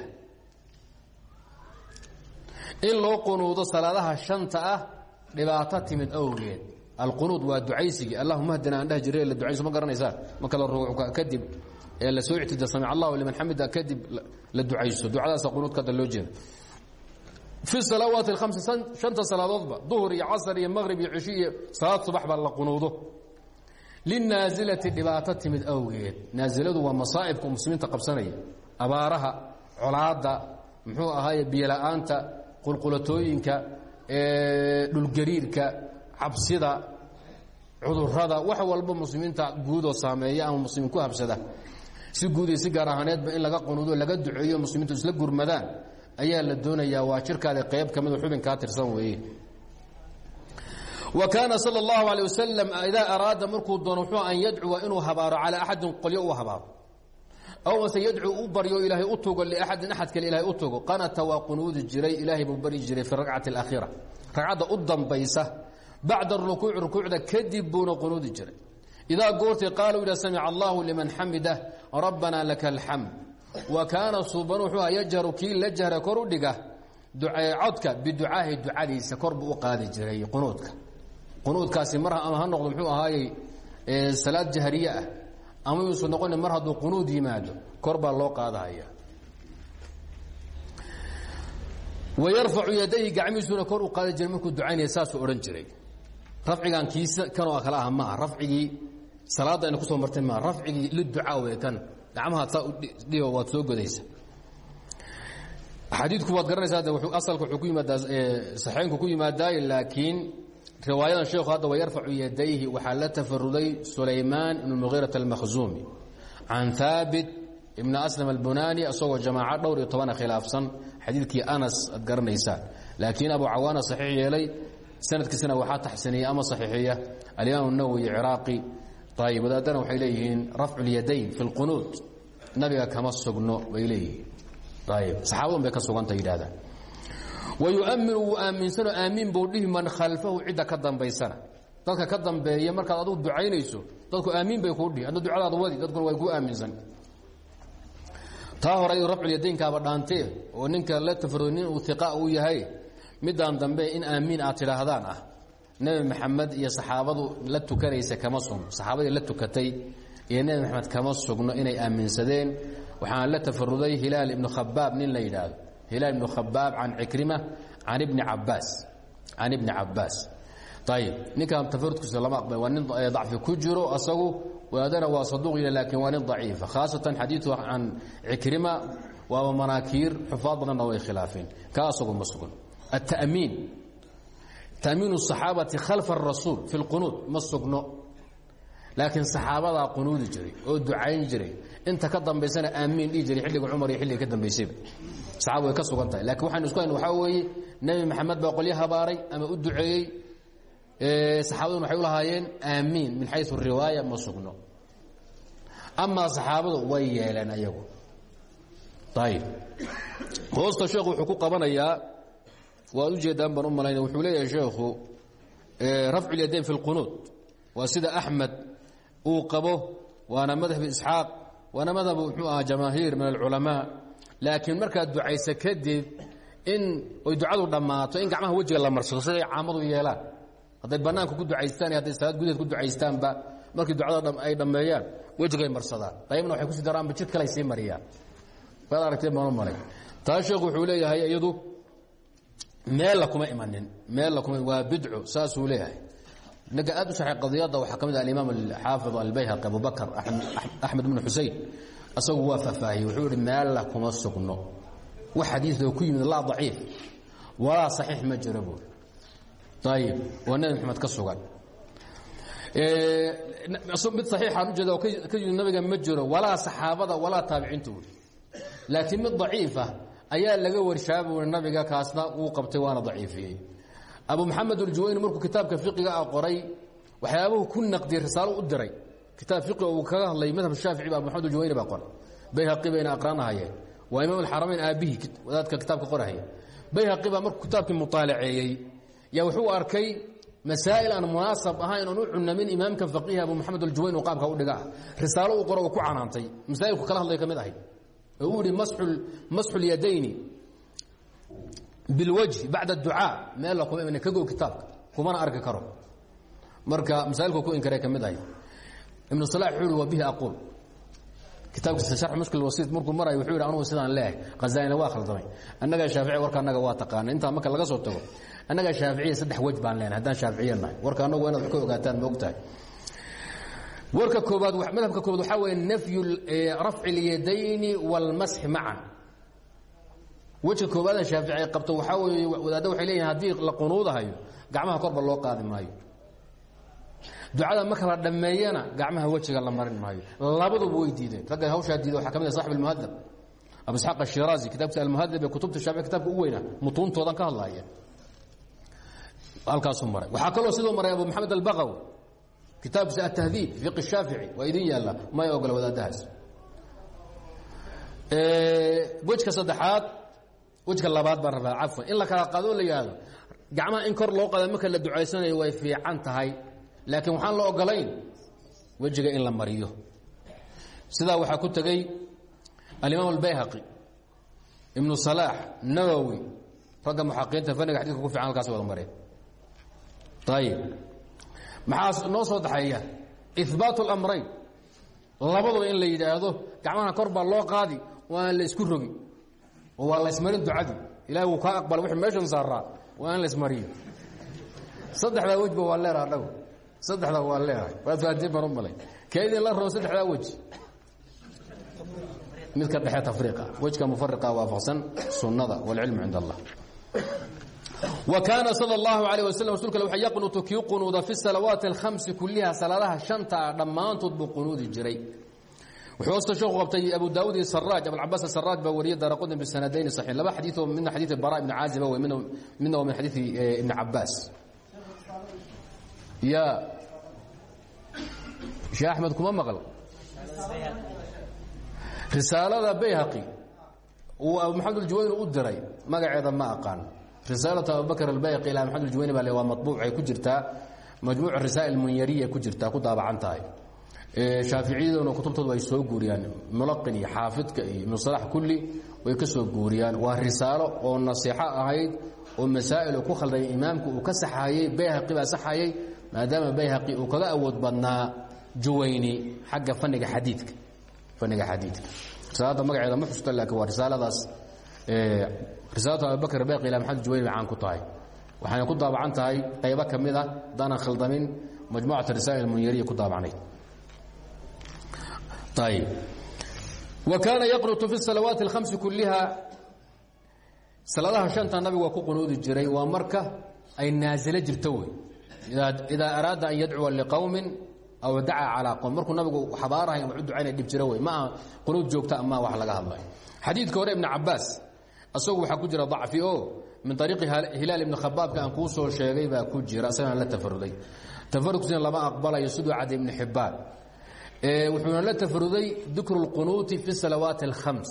In loo qunuudo salaadaha shanta ah dhibaato timid awgeed. Alqunuud waa ducaysigii allahuma hdina aan dheh la ducayso ma garanaysaa marka la ruuc kadib ee la soo ictida samic allahu liman xamida kadib la ducayso. Ducadaasa qunuudka hadda loo fi salawaati اhamsi shanta salaadoodba duhur iyo casar iyo maqrib iyo cishi iyo salaad subax ba la qunuudo linaasilati dhibaato timid awgeed naasiladu waa masaa'ibka muslimiinta qabsanaya abaaraha colaadda muxuu ahaaye biyola'aanta qulqulatooyinka dhulgariirka cabsida cudurrada wax walba muslimiinta guudoo saameeya ama muslimiin ku habsada si guud iyo si gaar ahaaneedba in laga qunuudo laga duceeyo muslimiintu isla gurmadaan ayaa la doonayaa waa jirkaada qayb ka mida xubinkaa tirsan weeye wa kaana sal اllahu alيه wasalam idaa araada markuu doono wuxuu an yadcuwa inuu habaaro calaa axadin qolyo u habaaro aw mase yadcuu u baryo ilaahay u tugo liaxadin axad kale ilahay u tugo qanata waa qunuudi jiray ilaahay buu bari jiray fi rakcati اlakhiira ragcadda u dambaysa bacda rukuuci rukuucda kadib buuna qunuudi jiray idaa goortii qaala u yidha samica allahu liman xamida rabbanaa laka alxamd wa kaana suuban wuxuu yajharu kii la jahra kor u dhiga codka biducaahi ducadiisa kor buu u qaadi jiray qunuudka. Qunuudkaasi mar ha noqdo muxuu ahaayey salaad jahriye ah ama yuusu noqoni mar hadduu qunuud yimaado kor baa loo qaadahaya. Wayarfacu yadayhi gacmihiisuna kor u qaadi jiray markuu ducaynaya saasuu odhan jiray. Rafcigan kiisa kanoo kale ah maaha rafcigii salaadda ayna ku soo martay maaha rafcigii liducaa wey kan gacmahaad saa udhigo waad soo godaysa xadiidku waad garanaysaa de asalka wuxuu ku yimaadaa saxeynku ku yimaadaaye laakiin riwaayadan sheekhu hadda wayarfacu yadayhi waxaa la tafaruday sulaymaan ibn muhiirat almakhzuumi can haabit ibn aslam albunani isagoo jamaaco dhowr iyo tobana khilaafsan. Xadiidkii anas aad laakiin abu cawaana saxiix yeelay sanadkiisana waxaa taxsiniya ama saxiixiya. Alimaam nawowi ciraaqi ayib wadaadana waxay leeyihiin rafcu lyadayn fi lqunuud nabiga kama sugno bay leeyihiin ayib saxaabadun bay ka suganta yidhahdaan wayuaminu wuu aaminsano aamiin buu dhihi man khalfahu cidda ka dambaysana dadka ka dambeeya markaad adugu ducaynayso dadku aamiin bay kuu dhihi adna ducadaada wadi dadkuna way kuu aaminsan taa hore ayuu rafculyadaynkaaba dhaantee oo ninka la tafarudo nin uu iqa uu yahay midaan dambe in aamiin aad tidhaahdaan ah nabi maxamed iyo saxaabadu la tukanaysa kama sugno. Saxaabadii la tukatay iyo nebi maxamed kama sugno inay aaminsadeen. Waxaana la tafaruday hilaal ibnu khabaab nin la yidhaahdo. Hilaal ibnu khabaab can cikrima can ibni cabaas can ibni cabaas ayib ninkan tafarudkiisa lama aqbal waa nin dacfi ku jiro asagu waadana waa saduuq yah laakiin waa nin daciifa. Khaasatan xadiidu can cikrima waaba manaakiir xufaad badanna way khilaafeen. Ka asagu ma sugan alta'miin tamiin saxaabati khalfa rasuul fi lqunuud ma sugno. Laakiin saxaabadaa qunuudi jiray oo ducayn jiray. Inta ka dambaysana aamiin dhihi jiray xilliga cumar iyo xilliga ka dambaysayba. Saxaaba way ka sugan tahay. Lakiin waxaan isku hayn waxaa weeye nebi maxamed baa qolyo habaaray ama u duceeyey saxaabaduna waxay u lahaayeen aamiin min xayu riwaaya ma sugno. Amaa saxaabadu way yeeleen ayagu. Ayib hoosta sheekhu wuxuu ku qabanayaa waad ujeedaan baan u malayna wuxuu leeyahay sheekhu rafcu lyadayn fi اlqunuud waa sida axmed uu qabo waana madhab isxaaq waana madhabu muxuu ahaa jamaahiir min alculamaa. Laakiin markaad ducaysa kadib in oy ducadu dhammaato in gacmaha wejiga la marsado siday caamadu yeelaan. Hadday bannaanka ku ducaystaan iyo hadday salaad gudaheed ku ducaystaanba markii ducada ay dhammeeyaan wejigay marsadaan. Qaybna waxay ku sii daraanba jid kaley sii mariyaan. Waad aragteen baan u malay taa sheekhu wuxuu leeyahay iyadu meella kuma imanin meella kuma waa bidco saasuu leeyahay. Ninka aad u saxay qadiyadda waxaa ka mid ah alimaam alxaafid albayhaqi abubakr axmed bnu xusein asagu waa faahfaahiyey wuxuu yihi meella kuma sugno. Wax xadiidoo ku yimid laa daciif. Walaa saxiix ma jiro buuri ayib waa nebi maxamed ka sugan. Mid saxiixaan ujeeda oo ka yimid nabiga ma jiro walaa saxaabada walaa taabiciinta laakiin mid daciifa ayaa laga warshaaba ui nabiga kaasna uu qabtay waana daciifiyey. Abu maxamed uljuwayni markuu kitaabka fiqiga a qoray waxyaabuhu ku naqdiyey risaalo u diray. Kitaab fiqiga uu kaga hadlay madhab shaafici ba abu maxamed uljuwayni baa qoray. Bayhaqi bayna aqraanahayeen waa imaam alxaramayn aabbihi wadaadka kitaabka qorahaya bayhaqi baa markuu kitaabkii muطaalaceeyey yaa wuxuu arkay masaa'il aan munaasab ahayn oon u cunamin imaamka faqihi abu maxamed uljuwayn uu qaabka u dhiga ah risaalo uu qoro ku canaantay masaa'ilku kala hadlay ka uu yihi masxu اlyadayni bilwajhi bacda اducaa kuma iman kago kitaabka kumana arki karo. Marka masaailku ku inkaray ka mid ahay. Ibnu salax wuxuu hi wa bihi aquul kitaabkiisa sharx mushkil wasiit markuu marayo wuxuu yidhi anugu sidaan leehay khazaalina waa khaldamay. Annagaa shaafici warka annaga waa taqaana intaa marka laga soo tago annagaa shaaficiya saddex wej baan leenahay haddaan shaaficiya nahay. Warka annagu waa inaad wax ka ogaataan ma ogtahay warka koobaad madhabka koobaad waxaa weeye nafyu rafci اlyadayni wاlmasxi macan. Wejka koowaada shaafici ay qabto waxaa weeye wadaadda waxay leeyihiin haddii la qunuudahayo gacmaha korba loo qaadi maayo. Ducada marka la dhammeeyana gacmaha wejiga la marin maayo. Labaduba way diideen. Ragga hawshaa diida waxaa ka mid ah saxib almuhadab abu isxaaq ashiraazi kitaabkiisa almuhadab ee kutubta shaafici kitabka u weynaa mutuuntoodan ka hadlaaya. Halkaasuu maray. Waxaa kaloo siduu maray abu maxamed albaqawi kitaabkiisa atahdiib fiqi shaafici waa idin yaalla may ogola wadaadahaas wejka saddexaad wejka labaad baan rabaa cafwan in la kala qaadoo la yidhaahdo gacmaha in kor loo qaada marka la ducaysanayo way fiican tahay laakiin waxaan la ogolayn wejiga in la mariyo. Sidaa waxaa ku tegey alimaam albayhaqi ibnu salaax nawowi ragga muxaqiqiinta faniga xadidka ku fiican halkaas wada mareen. Ayib maxaa noo soo daxeeya ihbaat اlamrayn labaduba in la yidhaahdo gacmaha kor loo qaadi waa la isku rogi. Waa la ismarin ducadii ilahi wuu kaa aqbala wixii meeshan saaraa. Waa la ismariyo. Saddexdaa wejba waa leedaha dhago saddexdaa waa leedahay waad fahantiin baan u malay. Keedin la rabo saddexdaa wej midka dhexe tafriiqa. Wejka mufariqa waafaqsan sunnada wاlcilmu cind allah kaana sal اllahu alayh waslm rasulka waxa yaqnutu kii qunuuda fi salawaati alhamsi kuliha salaadaha shanta ah dhammaantood buu qunuudi jiray wuxuu hosta sheekhu qabtay abu daawud iyo saraaj abulcabaas asaraaj baa wariyey daara qudni bisanadayni saxiix laba xadiioo midna xadiid bara ibni caaziba wey midna waa min xadiidi ibni cabaas ya sheekh axmed kuma maqal risaalada bayhaqi uu abu maxamed aljuwayni u diray magaceeda ma aqaan risaalatu abubakr albayhaqi ilaa maxamed aljuwayni baa le waa maطbuuc ay ku jirtaa. Majmuuc risaa'il munyariya ku jirtaa ku daabacan tahay. Shaaficiyaduna kutubtoodu ay soo guuriyaan. Mulaqin iyo xaafidka iyo ibnu salax kulli way ka soo guuriyaan. Waa risaalo oo nasiixo ahayd oo masaa'il uu ku khaldaya imaamku uu ka saxayey bayhaqi baa saxayey maadaama bayhaqi uu kaga awood badnaa juwayni xagga faniga xadiidka. Faniga xadiidka. Risaalada magaceeda ma xusta laakiin waa risaaladaas risaalatu abubakr bayhaqi ilaa maxamed juwayni bay caan ku tahay. Waxayna ku daabacan tahay qaybo ka mid a hadaanan khaldamin majmuucat risaa'il munyariya ku daabacnayd ayb wa kaana yaqnutu fi salawaati اlhamsi kuliha salaadaha shanta nabigu waa ku qunuudi jiray waa marka ay naasilo jirto wey. Idaa araada an yadcuwa liqowmin aw dacaa calaa qowm markuu nabigu xabaarahay ama u ducayna dhib jiro wey ma aha qunuud joogta ama wax laga hadlayo xadiidka hore ibn cabaas isagu waxaa ku jira dacfi o min ariiqi hilaal ibni khabaabka aan kuu soo sheegay baa ku jira isagana la tafaruday tafarudkiisna lama aqbalayo siduu cadi ibni xibbaan. Wuxuuna la tafaruday dikru اlqunuuti fi salawaati اlkhams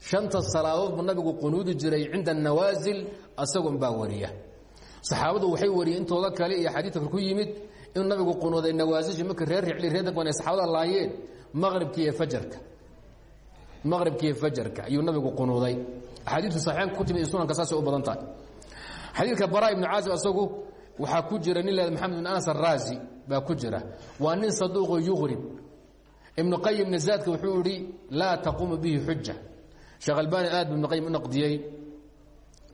shanta salaadood buu nabigu qunuudi jiray cinda nawaasil asagoon baa wariya. Saxaabadu waxay wariyeen intooda kale iyo xadiidka ku yimid inuu nabigu qunuuday nawaasishi markii reer ricli reer dagwan ay saxaabada laayeen maqribki iyo fajarka. Maqribki iyo fajarka ayuu nabigu qunuuday axaadiistu saxiixan ku timid sunanka saasay u badan tahay xadiidka bara ibnu caazib asagu waxaa ku jira nin leeda maxamed bin anas araazi baa ku jira waa nin saduuqo yuqrib ibnu qayimna zaadka wuxuu idhi laa taquumu bihi xuja sheekh albaani aad bu ibnu qayim u naqdiyey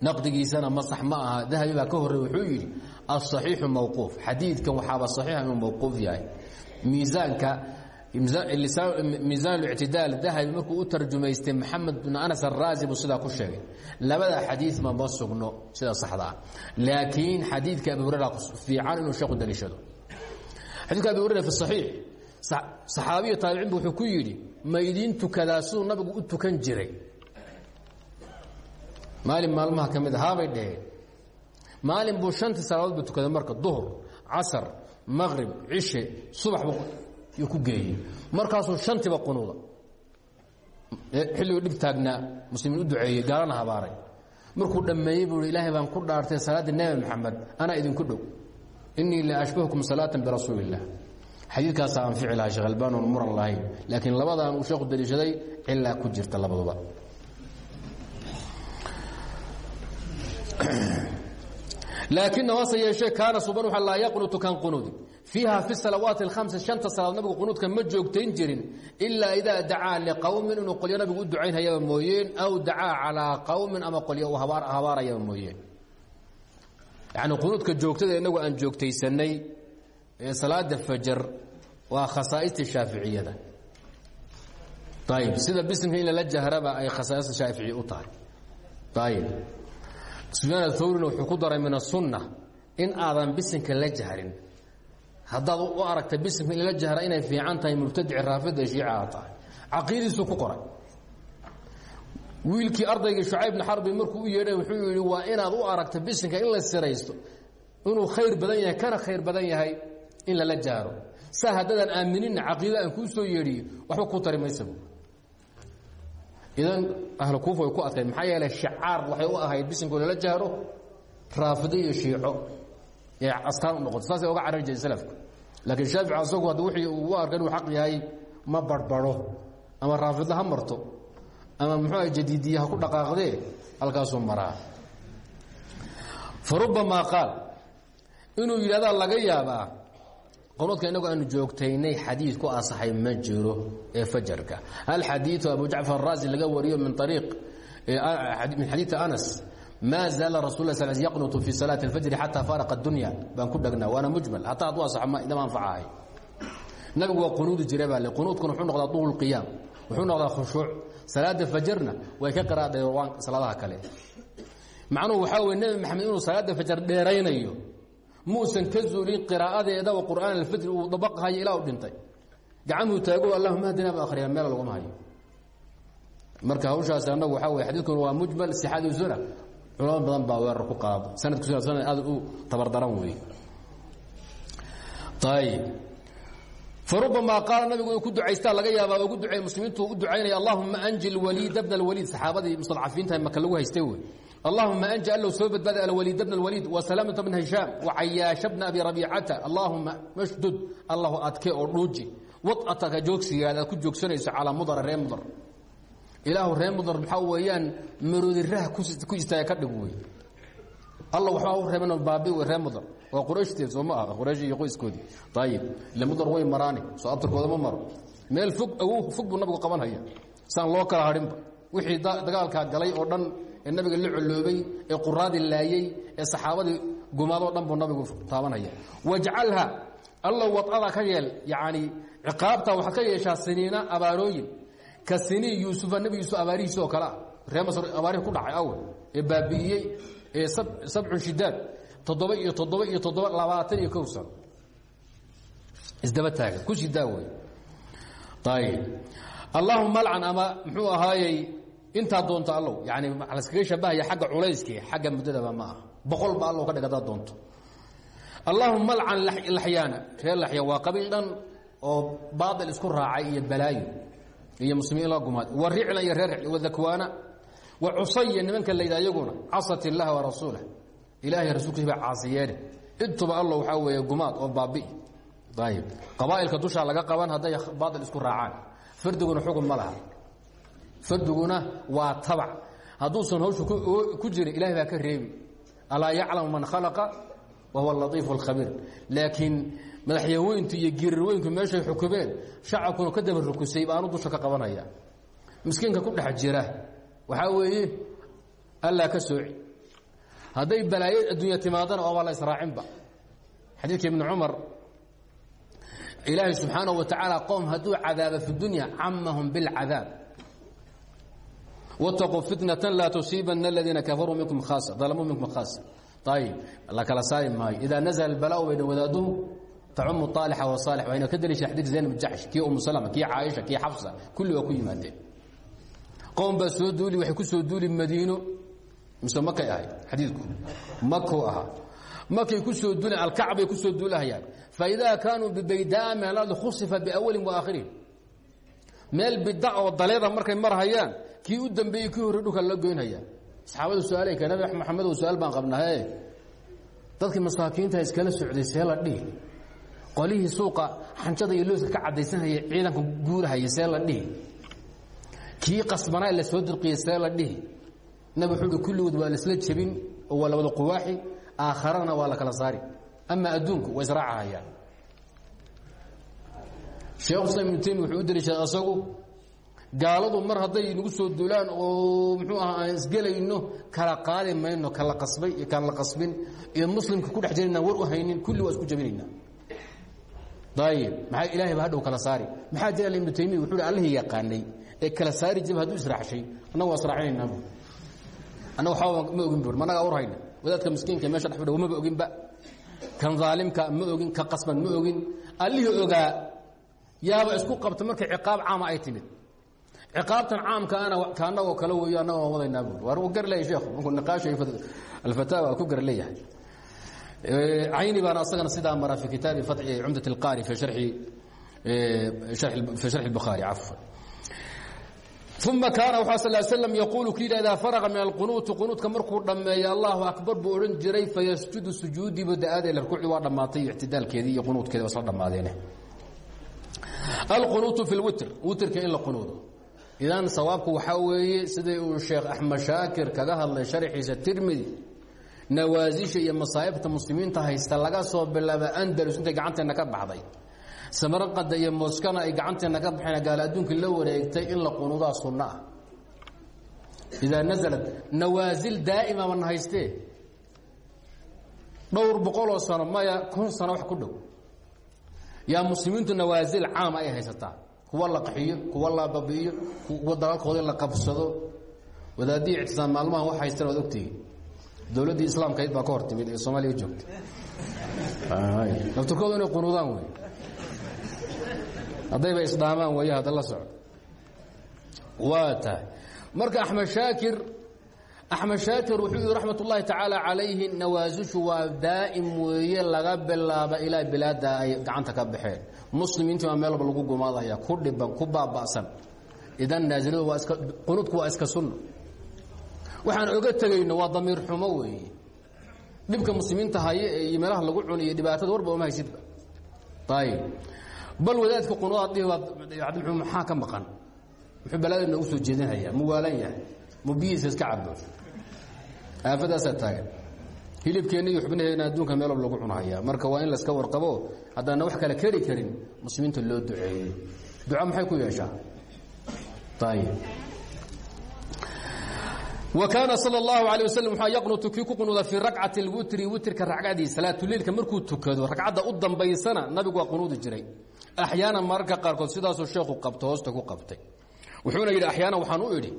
naqdigiisana masax ma aha dahabi baa ka horey wuxuu yidhi aلصaxiixu mawquuf xadiidkan waxaaba صaxiixa inuu mawquuf yahay miisaanka miisaan اlictidaal dahabi markuu u tarjumaystay maxamed bin anas araazi buu sidaa ku sheegay. Labada xadiid ma ma sugno sida saxda ah. Laakiin xadiidka abi hurera fiican inuu sheeku daliishado. Xadidka abi hurera fi صaxiix saxaabiya taabiciinbu wuxuu ku yidhi ma idiin tukadaa siduu nabigu u tukan jiray. Maalin maalmaha ka mid ahaabay dhaheen. Maalin buu shantii salaadood buu tukaday marka duhur casar maqrib cishe subax buu ku geeyey markaasuu shantiiba qunuuda. Xilliguu dhib taagnaa muslimiin u duceeyey gaalana habaaray. Markuu dhammeeyey buu ilaahay baan ku dhaartay salaadda nebi maxamed anaa idinku dhow. Innii la ashbahukum salaatan birasuuli illah xadiidkaasaa anfici lahaa sheekh albaan muran lahayn laakiin labadan uu sheekhu daliishaday cilaa ku jirta labaduba laakiin hase yeeshee kaana suban waa laa yaqnutu kan qunuudi. Fiiha fi salawaati اlhamsa shanta salaadood nabigu qunuudka ma joogtayn jirin ilaa idaa dacaa liqowmin inuu qolyo nabigu u ducaynhayaba mooyeen aw dacaa calaa qowmin ama qolyo uu habaarayaba mooyeen. Yani qunuudka joogtada inagu aan joogtaysanay ee salaada fajar waa khasaaista shaaficiyada. Ayb sida bisimka in lala jahraba ay khasaaista shaaficiya u tahay. Ayib sufyaan athawrina wuxuu ku daray min asunna in aadan bisinka la jahrin. Haddaad u aragta bisinka in la jahra inay fiican tahay mubtadici raafida shiica aad ku qoray. Wiilkii ardaygii shucayb bn xarbi markuu u yeedhay wuxuu yidhi waa inaad u aragta bisinka in la siraysto. Inuu khayr badan yahay kana khayr badan yahay in lala jaaro. Saa haddadaan aaminina caqiida soo yeedhiyo waxba kuu tari idan ahlu kuufa way ku adkayd maxaa yeelay shicaar waxay u ahayd bisinkoo lala jaaro raafido iyo shiico. Ee astaan u noqoto saasay oga carari jireen salafku. Laakiin shaafici asagu hadda wixii uu arka inuu xaq yahay ma barbaro ama raafidla ha marto ama muxuuah jadiidiya ha ku dhaqaaqdee halkaasuu maraa. Fa rubbamaa qaal inuu yidhahdaa laga yaabaa qowladka innagu aanu joogtaynay xadiid ku asaxay ma jiro ee fajarka. Hal xadiiu abu jacfar araasi laga wariyo min min xadiidi anas maa zaala rasul sl yaqnutu fi salaati اlfajri xataa faaraqa اdunya baan ku dhagnaa waana mujmal. Hataa hadduu asaxo anfacahay nabigu waa qunuudi jira baa le qunuudkuna wuxuu noqdaa duul qiyaam wuxuu noqdaa khushuuc. Salaada fajarna way ka qiraadheerwaan salaadaha kale. Macnuhu waxaa weye nebi maxamed inuu salaada fajar dheeraynayo muusan ka zuulin qiraa'adeedaba qur'aan alfajri uu dabaqahayo ilaa u dhintay. Gacanuu taago allahuma hadina ba akhriya meel laguma hayo. Marka hawshaasi annagu waxaa weye xadiidkuna waa mujmal sixadiisuna culamo badan baa weerar ku qaada sanadkiisuna sanad aad u tabardaran weeye. Ayib farubamaa qaala nabigu inuu ku ducaystaa laga yaabaa ugu duceey muslimiintu u ducaynaya allahuma anji lwaliida bna lwaliid saxaabadii mustadcafiinta maka lagu haystay wey. Allahuma anji allow soo badbaada alwaliida bna lwaliid wasalamata bna hishaam wacayaasha bna abi rabiicata. Allaahuma mashdud allahu adke oo dhuuji. Wad'ataka joogsigaada aad ku joogsanayso calaa mudara ree mudar. Ilaahu ree mudar maxaa weeyaan maroodiraha ku istaaga ka dhig wey. Alla waxbaa u reeban baabi wey ree mudar waa qurayshteed soo ma aha. Quraysh iyo qoyskoodii. Ayib ile mudar way maraane soo abtarkooda ma maro. Meel fog awow fog buu nabigu qabanhaya saan loo kala hadhinba. Wixii dagaalkaa galay oo dhan ee nabiga la coloobay ee quraadii laayey ee saxaabadii gumaadoo dhan buu nabigu taabanhaya wajcalha allow waddada ka yeel. Yacani ciqaabta waxaad ka yeeshaa siniina abaarooyin. Ka sinii yuusufa nebi yuusuf abaarihiisi oo kale ah ree masr abaarihii ku dhacay awal ee baabi'iyey ee sabcun shidaad toddoba iyo toddoba iyo toddoba labaatan iyo kow sano isdaba taagan ku sidaa wey ayib allahuma alcan ama muxuu ahaayey intaa doonto allow. Yani laskaga shabahaya xagga culayskii xagga muddadaba ma boqol ba allow ka dhig doonto. Allahuma alcan laxyaana. Reer laxya waa qabiil oo baail isku raacay iyo balaayo iyo muslimiin la gumaad. Wa ricla ricl wadakwaana wa cusaya nimanka layidha iyaguna casat illaha wa rasuulah ilaahay rasuulkiisa baa caasiyeene intuba allo waxaa weeye gumaad oo baabi'i ayib qabaa'ilka dushaa laga qaban hadday baail isku raacaan. Fardiguna xugun ma laha. Fardiguna waa tabac hadduusan hawshu ku jirin ilahay baa ka reebi. Alaa yaclamu man khalaqa wa huwa alatiifu alkhabiir laakiin madaxyaweyntu iyo girirweynku meeshay xukumeen shacabkuna ka daba rukusay baanu dusha ka qabanaya. Miskiinka ku dhex jira. Waxaa weeye allaa ka sooci hadday balaayo adduunya timaadana oobaa la israacinba xadiidka ibni cumar ilaahay subxaanaه wa tacaala qowm hadduu cadaaba fi dunya camahum biاlcadaab wاtaquu fitnata laa tusiibana aladiina kafaruu minkum haasa dalamuu minkum khaasa ayib la kala saari maayo idaa nazla اbalaa bayna wadaaduhu tacumu aalixa wasaalix wayna ka daliisha xadiidka zaynab jaxsh kii umu salama kii caaisha kii xafsa kulli waa ku yimaadeen qowm baa soo duuli waxay ku soo duuli madiino mise makay ahayd xadiidku. Makuu ahaa markay ku soo duulan alkacbay ku soo duulahayaan. Faidaa kaanuu bibaydaa min alardi khusifa biawalin waaakhiriin meel bida oo daleeda markay marhayaan kii u dambeeyey kii horre dhulka la goynhaya saxaabadu su'aalay ka nabi maxamedow su'aal baan qabnahe dadkii masaakiinta iskala socday see la dhihi. Qolihii suuqa xanjada iyo looska ka caddaysanhaya ciidanka guurahaya see la dhihi. Kii qasbanaa la soo dirqiyey see la dhihi nabi wuxuu uhi kulligood waa laisla jebin oo waa la wada quwaaxi aakharana waa la kala saari. Ama adduunku way israacahayaan sheekhu islam ibnu taymiya wuxuu u daliishaday asagu gaaladu mar hadday nagu soo duulaan oo muxuu aha aan isgelayno kala qaadi mayno kala qasbay iyo kaan la qasbin iyo muslimka ku dhex jiraynaan war u haynin kulli waa isku jabinaynaa ayib maxaa ilahay ba hadhow kala saari? Maxaa jira ibnu taymiya wuxuu hi allihii yaqaanay ee kala saari jib hadduu israacshay annagu waa israacinaynaa anna waxba ma ogin bu managa ur hayna wadaadka miskiinka meesha dhex fadhiga maba oginba kan aalimka ma ogin ka qasban ma ogin. Allihii ogaa yaaba isku qabta markay ciqaab caama ay timid. Ciqaabtan caamkaana ka anagoo kale weeyo annaga waan wadaynaa waar uu gar leeyahay sheekhu? Markuu niqaashay alfataawa ku gar leeyahay. Cayni baana asagana sidaa mara fi kitaabi fatxi cumdat alqaari fi sharxi sharxi الbukhaari cafwan uma kaana waxaa sal slam yaquulu ki yidhahdaa faraqa min alqunuuti. Qunuudka markuu dhammeeyo allahu akbar buu odhan jiray fayasjudu sujuudiibu da'aada ila rukuucdii waa dhammaatay iyo ictidaalkeedii iyo qunuudkeedi waa isla dhammaadeene alqunuutu fi lwitr witrka in la qunuudo. Idan sawaabku waxaa weeye sidai uu sheekh axmed shaakir kaga hadlay sharxiisa tirmidi nawaasisha iyo masaa'ibta muslimiinta haysta laga soo bilaaba andalus intay ka baxday samarqada iyo moskana ay gacanteenna ka baxeen gaal adduunkii la wareegtay in la qunuudaa sunno ah. Idaa nasalat nawaasil daa'ima mana haystee dhowr boqoloo sano maya kun sano wax ku dhow. Yaa muslimiintu nawaasil caama ay haysataa? Kuwa la qaxiyo kuwa la babi'iyo kuwa dagaalkooda in la qabsado. Wadaadihii ictisaam maalmahan wax haysteen waad ogtihiin dowladdii islaamkayd baa ka hor timid ee soomaaliya joogta naftirkoodu inay qunuudaan wey haddayba isdhaamaan weeye hadda la socdo. Waa tahay marka axmed shaakir axmed shaakir wuxuu yihi raxmat ullaahi tacaala calayhi nawaasishu waa daa'im weeye laga bilaaba ilaa bilaadda ay gacanta ka baxeen. Muslimiintii baa meel walba lagu gumaadaya ku dhiban ku baaba'san. Idan naasiladu waa iska qunuudku waa iska sunno. Waxaan oga tegayno waa damiir xumo weeye. Dhibka muslimiinta haye iyo meelaha lagu cuniyo dhibaatada warba uma haysidba ayib bal wadaadka qunuudaad dhihi baad maxaa ka maqan muxuu balaada noogu soo jeedinhayaa mu waalan yahay mu biyihiisa iska cabo aafadaasaa taagan hilibkeenna iyo xubnaheena adduunka meel walba lagu cunhayaa marka waa in layska warqabo haddaana wax kale keri karin muslimiinta loo duceeyo duca maxay ku yeeshaa ayib wkaana sal اllahu alيه wasm wxaa yaqnutu kii ku qunuuda fii rakcati اlwitri witrka ragcadii salaatuleilka markuu tukado ragcadda u dambaysana nabigu waa qunuudi jiray axyaanan mararka qaarkood sidaasuu sheekhu qabto hoosta ku qabtay. Wuxuuna yidhi axyaanan waxaan u idhi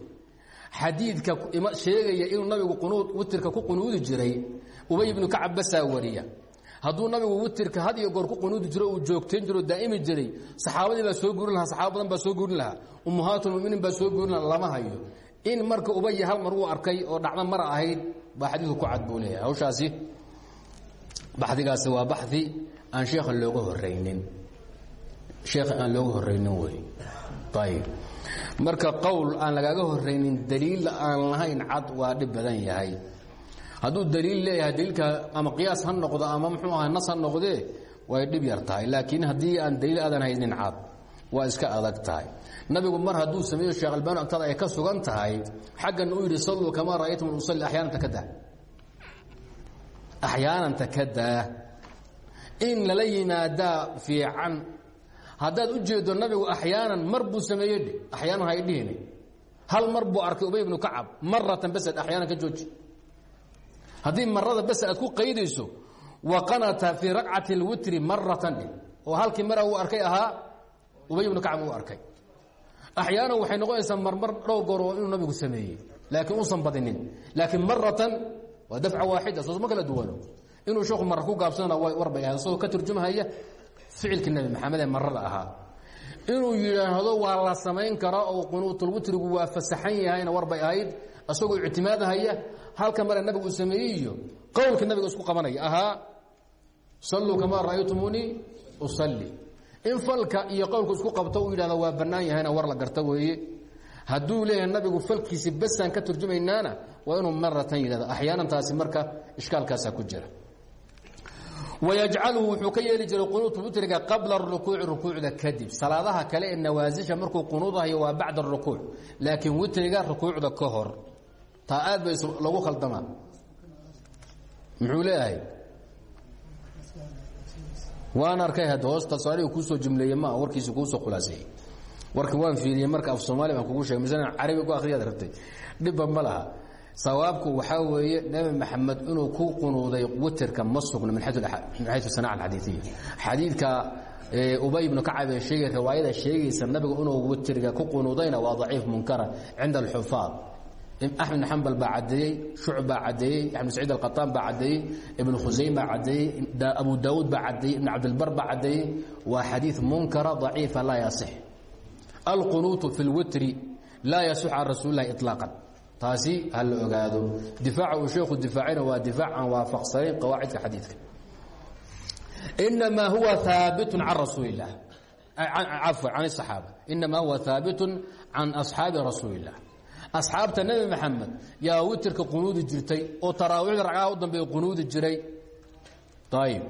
xadiidka sheegaya inuu nabigu qunuud witrka ku qunuudi jiray ubay ibnu kacab basaa wariya. Nabigu witrka had iyo goor ku qunuudi jiro uu joogtayn jiro daa'imi jiray saxaabadii baa soo guurin lahaa saxaaba badan soo guurin lahaa ummahaatulmuminiin baa soo guurin lahaa lama hayo. In marka ubay hal mar uu arkay oo dhacdo mara ahayd baa xadiidku ku cad hawshaasi baxdigaasi waa baxdi aan sheekha looga horaynin sheekha aan looga horaynin wey. Ayib marka qowl aan lagaaga horaynin daliil aan lahayn cad waa dhib badan yahay. Hadduu daliil leeyahay daliilka ama qiyaas ha noqdo ama muxuu aha nas ha noqdee way dhib yar tahay. Laakiin haddii aan daliil aadan haynin cad waa iska adag tahay. Nabigu mar hadduu sameeyo sheekh albani agtada ay ka sugan tahay xaggan uu yidhi salluu kamaa ra'aytum usalli axyaananta ka daa. Axyaananta ka daa. In lala yimaadaa fiican haddaad u jeeddo nabigu axyaanan mar buu sameeye dhe axyaanan hal mar arkay ubay ibnu kacab maratan basad axyaanan ka jooji. Haddii marada bas aad ku qaydayso wa qanata fii rakcati اlwitri maratan dhe oo halkii mara uu arkay ahaa ubay ibnu kacab uu arkay. Axyaanan waxay noqonaysaa marmar dhow goor oo inuu nabigu sameeyey. Laakiin uusan badinin. Laakiin maratan waa dafca waaxida soos ma kala duwano. Inuu sheekhu mara ku gaabsanana war ahayd isagoo ka turjumhaya ficilkii nebi maxamed ee marada ahaa. Inuu yidhaahdo waa la samayn karaa oo qunuutulwitrigu waa fasaxan yahayna war bay ahayd isagoo ictimaadahaya halka mare nabigu uu sameeyey iyo qowlkii nabiga isku qabanaya ahaa salluu kamaa ra'aytumuunii usalli. In falka iyo qowlku isku qabto uu yidhahdo waa bannaan yahayna war la garta weeye. Hadduu leeyahay nabigu falkiisi basaan ka turjumaynaana waa inuu maratan yidhahdo axyaanan taasi marka ishkaalkaasaa ku jira wayajcaluhu wuxuu ka yeeli jiray qunuutu witriga qabla rukuuci rukuucda kadib salaadaha kale ee nawaasisha markuu qunuudahayo waa bacda rukuuc laakiin witriga rukuucda ka hor taa aad bay lagu khaldamaa muxuu leeyahay waan arkay hadda hoosta soaliga kuusoo jumleeye maa warkiisa kuusoo khulaaseeyey warka waan fiiriyey marka af soomaali baan kugu sheegay misna carabi ku akhriyaad rabtay dhibba ma laha sawaabku waxaa weeye nebi maxamed inuu ku qunuuday witirka ma sugno min xayu sanaaca alxadiiiya xadiidka ubay ibnu kacab ee sheegay riwaayada sheegaysa nabigu inuu witirga ku qunuudayna waa daciif munkara cinda alxufaad axmed bn xambal baa caddeeyey shuc baa caddeeyey axmed saciid alqataan baa caddeeyey ibnu khusayn baa caddeeyey abu daawuud baa caddeeyey ibn cabdilbar baa caddeeyey waa xadiid munkara daciifa laa yasix. Alqunuutu fi lwitri laa yasix can rasuuli ilahi iطlaaqan taasi ha la ogaado difaaca uu sheekhu difaacayna waa difaac aan waafaqsanayn qawaacidka xadiidka inamaa huwa haabitun can rasuuli اlah cafwa can الصaxaaba inamaa huwa haabitun can asxaabi rasuuli الlah asxaabta nebi maxamed yaa witirka qunuudi jirtay oo taraawiixda ragcaha u dambeeya qunuudi jiray ayib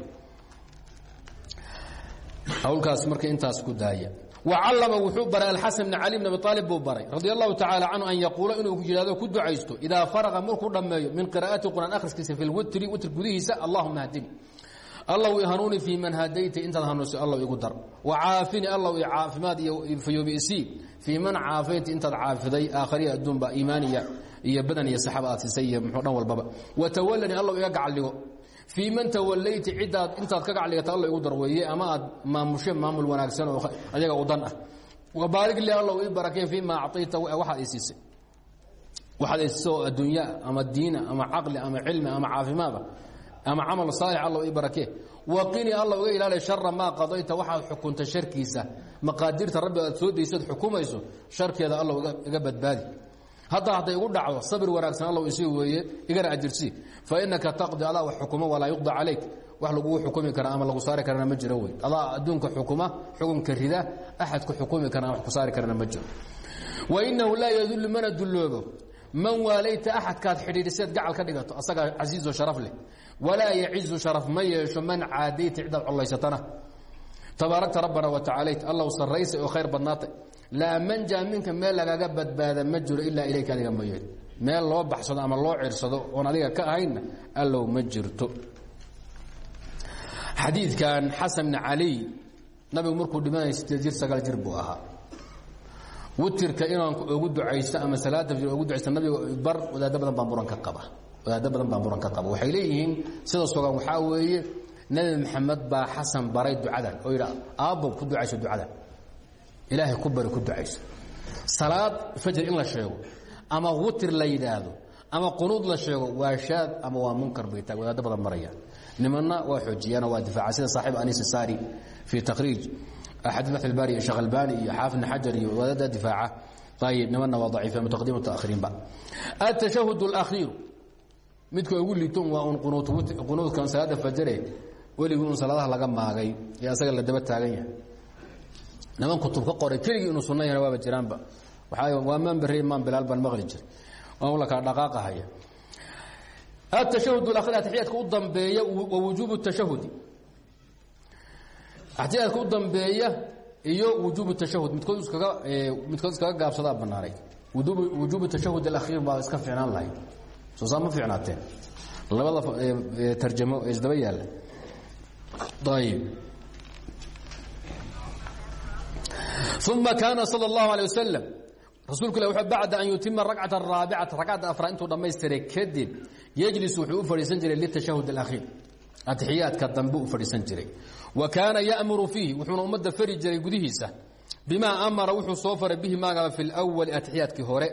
hawlkaas marka intaas ku daaya wacallama wuxuu baray alxasan bn cali bn abi aalib buu baray radi allahu tacaala canhu an yaquula inuu yidhahdo ku ducaysto idaa faraqa markuu dhammeeyo min qiraa'ati qur'aan akhriskiisa fi lwitri witr gudihiisa allahuma hdini allaw i hanuuni fii man hadayta intaad hanuunsay allaw igu dar wacaafini allaw caafimaad iyo fayoobi isii fii man caafayta intaad caafiday aakhariya adduunba iimaaniya iyo badan iyo saxaba aad siisay iyo muxuu dhan walbaba watawallani allaw iga gacaldhigo fii man tawallayti ciddaad intaad ka gacligata alla igu darweeye ama aad maamushe maamul wanaagsan oo ayaga u dan ah. Wabaarig li allaw ii barakee fii ma acطayta waxaad i siisay. Waxaad i siisay oo adduunya ama diina ama caqli ama cilmi ama caafimaada ama camal saalix allaw ii barakee waqini alla uga ilaali shara maa qadayta waxaad xukunta sharkiisa maqaadirta rabbi aad soo daysaad xukumayso sharkeeda allaw iga badbaadi haddaa hadday igu dhacdo sabir wanaagsan allaw isii weeye igana ajirsii fa inaka taqdi adaa wax xukuma yuqda calayk. Wax lagugu xukumi kara ama lagu saari karana ma jiro wey. Adaa adduunka xukuma xukunka rida axadku xukumi kara wax ku saari karana ma jiro. Wainahu laa yadullu mana dulloobo. Man waalayta axadkaad xidhiidhiseed gacal ka dhigato asagaa casiizo sharaf leh. Walaa yacizu sharaf ma yeesho man caadayta cidaad collaysatana tabaarakta rabbana watacaalayt allow sarraysay oo khayr badnaatay laa manja minka meel lagaga badbaada ma jiro ilaa ilayka adiga mooyeen meel loo baxsado ama loo cirsado oon adiga ka ahaynna allow ma jirto. Xadiidkan xasan bn caliy nabigu markuu dhimanaya sideed jir sagaal jir buu ahaa. Witirka inaan ugu ducaysto ama salaada fajr ugu ducaysto nabiga bar wadaaddo badan baa muran ka qaba. Wadaaddo badan baa muran ka qaba. Waxay leeyihiin sida sugan waxaa weeye nebi maxamed baa xasan baray ducadan. Oo yidha aabbo ku ducayso ducadan ilaahay ku bari ku ducayso. Salaad fajr in la sheego ama witir la yidhaahdo ama qunuud la sheego waa shaad ama waa munkar bay tahay wadaaddo badan marayaan. Nimanna waa xoojiyaano waa difaaca sida saaxiib anis saari fii takriij axad fath ilbaari iyo sheekh albani iyo xaafid bn xajar iyo wadaadda difaaca. Ayib nimanna waa daciifiya mutaqdimu taakhirinba. Atashahud اlakhiiru midka ugu liitoon waa un qunuudkan salaada fajare weligii un salaadaha laga maagay. Ee asaga la daba taagan yahay niman kutub ka qoray keligii inuu sunna yahana waaba jiraanba. Waa maan barre imaan bilaal baan jir waan la kala dhaqaaqahaya atashahud اlakir atixiyaadka u dambeeya wa wujuubu tashahudi atixiyaadka u dambeeya iyo wujuubu tashahud midkood iskaga midkood iskaga gaabsadaa banaanay wujuubu tashahud alakhiir baa iska ficnaan lahay. Soo saa ma labada tarjamo isdaba yaalla ayb uma kaana salى اllahu alيه waslm rasuulku ila wuxuu bacda an yutima rakcata araabicata ragcadda afraad intuu dhammaystiray kadib yejlis wuxuu u fadhiisan jiray litashahud alakhiir atixiyaadka dambe u fadhiisan jiray wa kaana ya'muru fiihi wuxuuna ummadda fari jiray gudihiisa bimaa amara wuxuu soo faray bihi maagaba fi lwali atixiyaadkii hore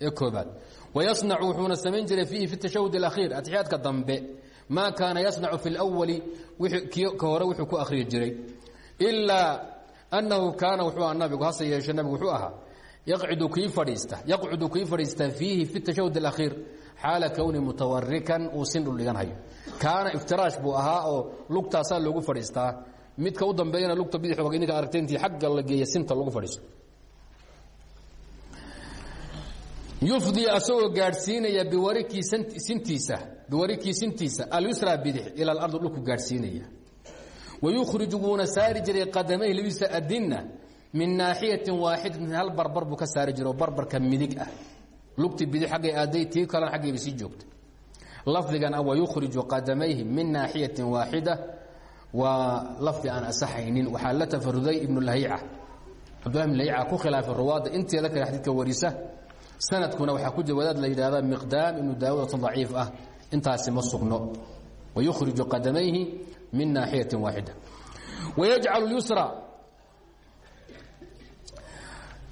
ee koobaad wayasnacu wuxuuna samayn jiray fiihi fi tashahud alakhiir atixiyaadka dambe maa kaana yasnacu fi lwali ka hore wuxuu ku akhriyi jiray ilaa annahu kaana wuxuu aha nabigu hase yeeshe nabigu wuxuu ahaa yaqcidu kii fadhiista yaqcudu kii fadhiista fiihi fi tashahud alakhiir xaala kowni mutawarikan uu sin dhul dhiganhayo kaana iftiraash buu ahaa oo lugtaasaa loogu fadhiistaa midka u dambeeyana lugta bidix og idinka aragteentii xagga la geeya sinta lagu fadhiisto yufdi asagoo gaadhsiinaya biwarikii sintiisa biwarikii sintiisa alyusra bidix ila alardi dhulku gaadhsiinaya wayukhriju wuuna saari jiray qadamayhi labadiisa adinna min naaxiyatin waaxidatin hal barbar buu ka saari jiro barbarka midig ah lugti bidix aggay aaday tii kalena xaggayba sii joogta lafdigan wayukhriju qadamayhi min naaxiyatin waaxida waa lafdi aan asaxaynin waxaa la tafaruday ibnu lahiica cabdullahi ibn lahiica ku khilaafay ruwaadda inteeda kale xadiidka warisa sanadkuna waxaa ku jira wadaad la yidhahda miqdaam ibnu daawuud daciif ah intaasi ma sugno wayukhriju qadamayhi min naaxiyatin waaxida. Wayajcalu yusra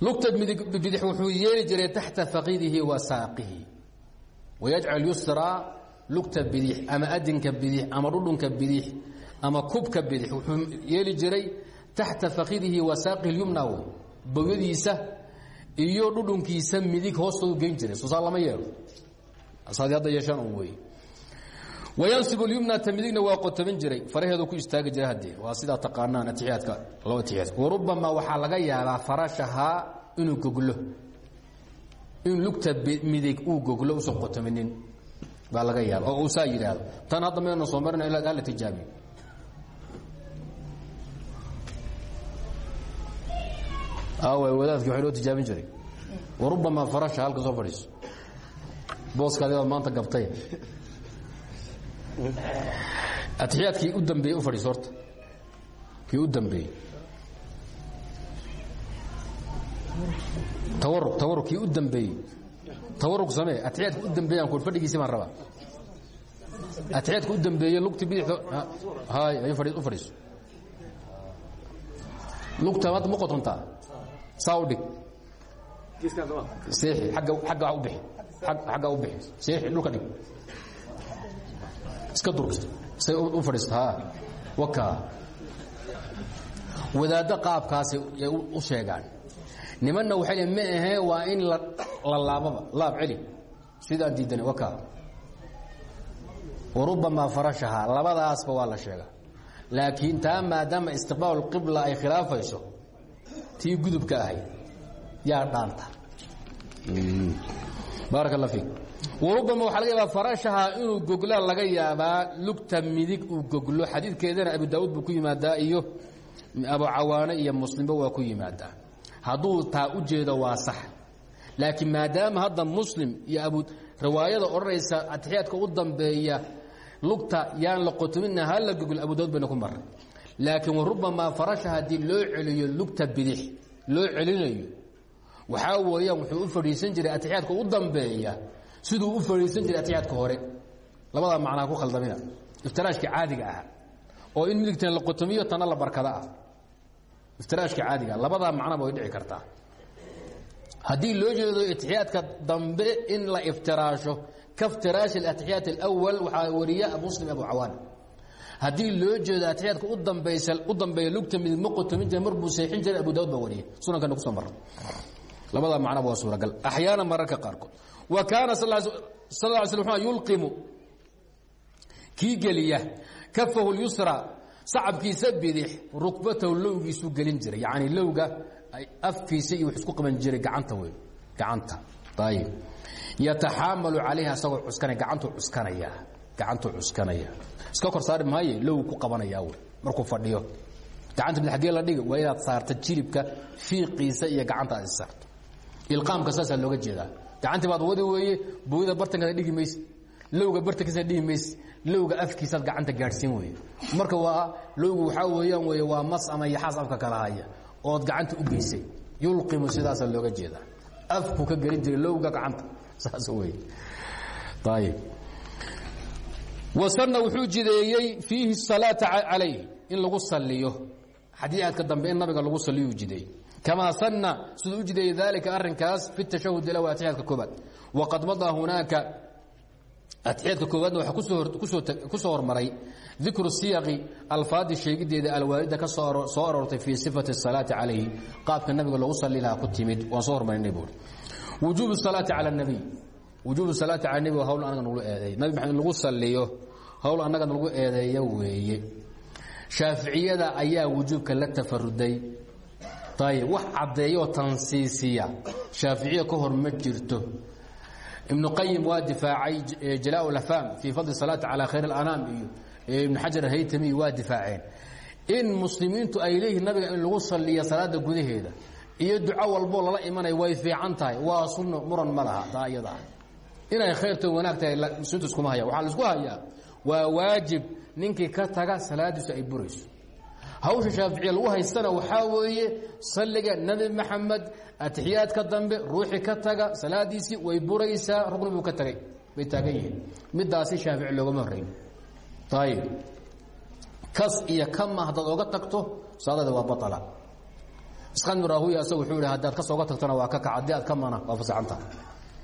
lugta bidix wuxuu yeeli jiray taxta faqidihi wa saaqihi. Wayajcal yusraa lugta bidix ama adinka bidix ama dhudhunka bidix ama kubka bidix wuxuu yeeli jiray taxta fakidihi wa saaqihi lyumna wey bogyadiisa iyo dhudhunkiisa midig hoostoodu geyn jiray. Soosaa lama yeelo. Saad hadda yeeshaan un wey wayansibu lyumnata midigna waa qotoban jiray faraheedu ku istaagi jiray haddee waa sidaa taqaanaan atixiyaadka laba atixiyaad warubama waxaa laga yaabaa farashahaa inuu goglo in lugta midig uu goglo usan qotominin baa laga yaaba oo uu saa yidhaahdo tan hadda maynu soo marina ila hala tijaabiyo aaway wadaadkii waxay loo tijaabin jiray warubama farasha halka soo fadhiiso booskaadi maanta gabtay atixiyaadkii u dambeeyey u fadhiiso horta. Kii u dambeeyey. Tawaruq tawaruq kii u dambeeyey. Tawaruq samee atixiyaadka u dambeeyaan ku fadhigiisi baan rabaa. Atixiyaadka u dambeeyey lugti bidixda hay ay u fadhiiso lugta hadda ma qotontaa saa u dhig. Seexi agga agga u bixi. Agga u bixi. Seexi dhulka dhig iska dur say u fadhiisto ha. Wakaa wadaaddo qaabkaasay u sheegaan. Nimanna waxay le ma ahee waa in la laababa. Laab celi sidaan diidanay wakaa warubamaa farashahaa. Labadaasba waa la sheegaa. Laakiin taa maadaama istiqbaal qibla ay khilaafayso tii gudubka ahayd yaa dhaanta. Baaraka alla fiik warubama waxaa laga yaabaa farashaha inuu goglaa laga yaabaa lugta midig uu goglo. Xadiidkeedana abu daawuud buu ku yimaadaa iyo abu cawaane iyo muslimba waa ku yimaadaa. Hadduu taa u jeedo waa sax. Laakiin maadaama hadda muslim iyo abu riwaayada odhanaysa atixiyaadka u dambeeya lugta yaan la qotomina ha la goglo abu daawud bayna ku laakiin warubamaa farasha haddii loo celiyo lugta bidix loo celinayo waxaa weeyaan wuxuu u fadhiisan jiray atixiyaadka u dambeeya siduu u fadhiisan jiray atixiyaadka hore. Labadaa macnaa ku khaldamina. Iftiraashka caadiga ah oo in midigtan la qotomiyo tana la barkada ah. Iftiraashka caadiga labadaa macnaba way dhici kartaa. Haddii loo jeedo atixiyaadka dambe in la iftiraasho ka iftiraashi atixiyaat alawal waxaa wariya muslim abu cawaan haddii loo jeedo atixiyaadka u dambeeya lugta midig ma qotomin jira mar buu seexin jiray abu daawud baa wariyay sunankana ku soo marra labadaa macnaba waa suuragal. Axyaana mararka qaarkood wa kaana sal ly sl yulqimu kii geliya kafahu lyusra sacabkiisa bidix rukbatahu lowgiisuu gelin jiray. Yacni lowga afkiisa iyo wax isku qaban jiray gacanta wey gacanta. Ayib yataxaamalu calayha asagoo cuskanaya gacantuu cuskanaya gacantuu cuskanaya. Iska kor saari maaye low ku qabanayaa wey markuu fadhiyo. Gacanta mid agee la dhigi waa inaad saarta jilibka fiiqiisa iyo gacanta aad is saarto. Ilqaamka saasaa looga jeedaa gacantii baad wadi weeye buuda bartankaad dhigi mayse lowga bartankiisaad dhigi mayse lowga afkiisaad gacanta gaadhsiin weye marka waa lowgu waxaa weeyaan wey waa mas ama yaxaas afka kala haya ood gacanta u geysay. Yulqimu sidaasa looga jeedaa. Afku ka gelin jiray lowga gacanta. Saas wey ayib wasana wuxuu jideeyey fiihi asalaata calayh in lagu saliyo xadii aadka dambe in nabiga lagu saliyu jideey kamaa sana siduu u jideeyey dalika arinkaas fi tashahud اأwl atixyaadka koobaad waqad madaa hunaaka atixyaadka koobaadna waxaa kusoo hormaray dikru siyaqi alfaadi sheegideeda alwaalida ka soo aroortay fii sifati الsalaati calayhi qaabka nabiga loogu sali lahaa ku timid waan soo hormarinay buuri wujuub الsalaati calى الnabiy wujuub salaati cala nebi waa hawl anaga nagu eedeey nabi maxamed lagu saliyo hawl annaga nagu eedeeya weeye shaaficiyada ayaa wujuubka la tafaruday ayib wax caddeeyaoo tansiisiya shaaficiya ka hor ma jirto. Ibnu qayim waa difaacay jalaa lafam fii fadli salaati calaa khayr اlanaam iyo ibnu xajar haytami waa difaaceen. In muslimiintu ay leeyihiin nabiga in lagu saliya salaada gudaheeda iyo duco walboo lala imanaya way fiican tahay. Waa sunno muran ma laha taa iyada ah. Inay khayrto wanaag tahay muslimiintu iskuma hayaan waxaa la isku hayaa waa waajib ninkii ka taga salaadiisu ay burayso hawsha shaaficiya lagu haystana waxaa weeye salliga nebi maxamed atixiyaadka dambe ruuxii ka taga salaadiisii way buraysaa rugni buu ka tagay. Bay taagan yihiin. Midaasi shaafici loogama horrayn ayib kas iyo kama haddaad oga tagto salaadada waa baala isqaan miraahuya asagu wuxuu yidhi haddaad ka sooga tagtana waa ka kac haddii aad ka mana waa fasaxantaha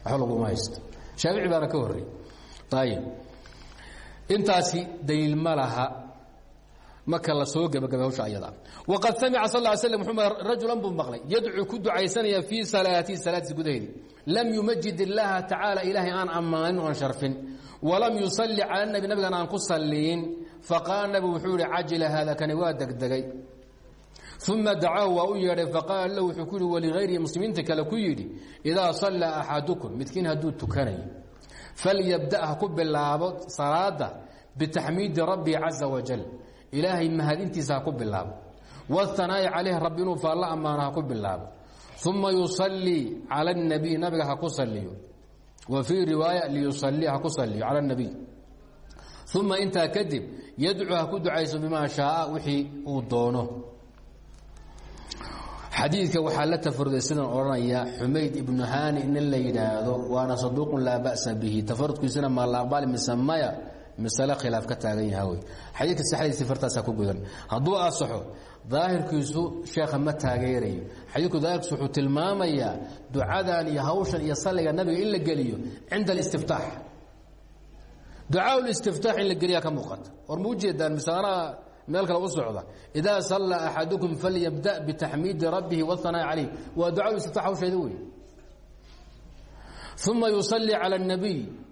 waxba laguma haysto. Shaafici baana ka horrey ayib intaasi daliil ma marka la soo gebagabay hawsha ayada. Waqad samica sal ly slam muxuu rajulan buu maqlay yadcuu ku ducaysanaya fii salaatihi salaadiisa gudaheedii lam yumajid illaaha tacaala ilaahay aan ammaanin oon sharfin. Walam yusalli cala nabi nabigan aan ku salliyin faqaala nabigu wuxuu yihi cajila haada kani waa degdegay. Uma dacaahu waa u yeedhay faqaala lahu wuxuu ku yihi waligayrihi muslimiinta kale ku yidhi idaa sallaa axadukum midkiin hadduu tukanayo falyabda ha ku bilaabo salaada bitaxmiidi ilaahay mahadintiisa ha ku bilaabo. Wahanaa'i calayh rabbi inuu faalla ammaano ku bilaabo. Uma yusallii cala اnabiy nabiga ku saliyo wa fii riwaaya liyusalii ha ku saliyo cala اnabiy uma intaa kadib yadcu ku ducayso bimaa shaaa wixii uu doono. Xadiidka waxaa la tafaruday sidan odhanaya xumayd hani nin la yidhaahdo waana saduuqun laa ba'sa bihi. Tafarudkiisuna ma la aqbali mise maya masale khilaaf ka taagan yaha wey xadiidka saxdiisi fartaasaa ku gudan. Hadduu asaxo daahirkiisu sheekha ma taageerayo. Xadiidku daahirkiisu wuxuu tilmaamayaa ducadan iyo hawshan iyo salliga nabiga in la geliyo cinda alistiftaax. Ducaa listiftaax in la geliyaa ka muuqata. War ma ujeedaan misaanaha meel kale u socda? Idaa sallaa axadukum falyabda bitaxmiidi rabbihi wahanaa'i calayh. Waa ducaa istiftax hawsheeda wey uma yusallii cala اnabiy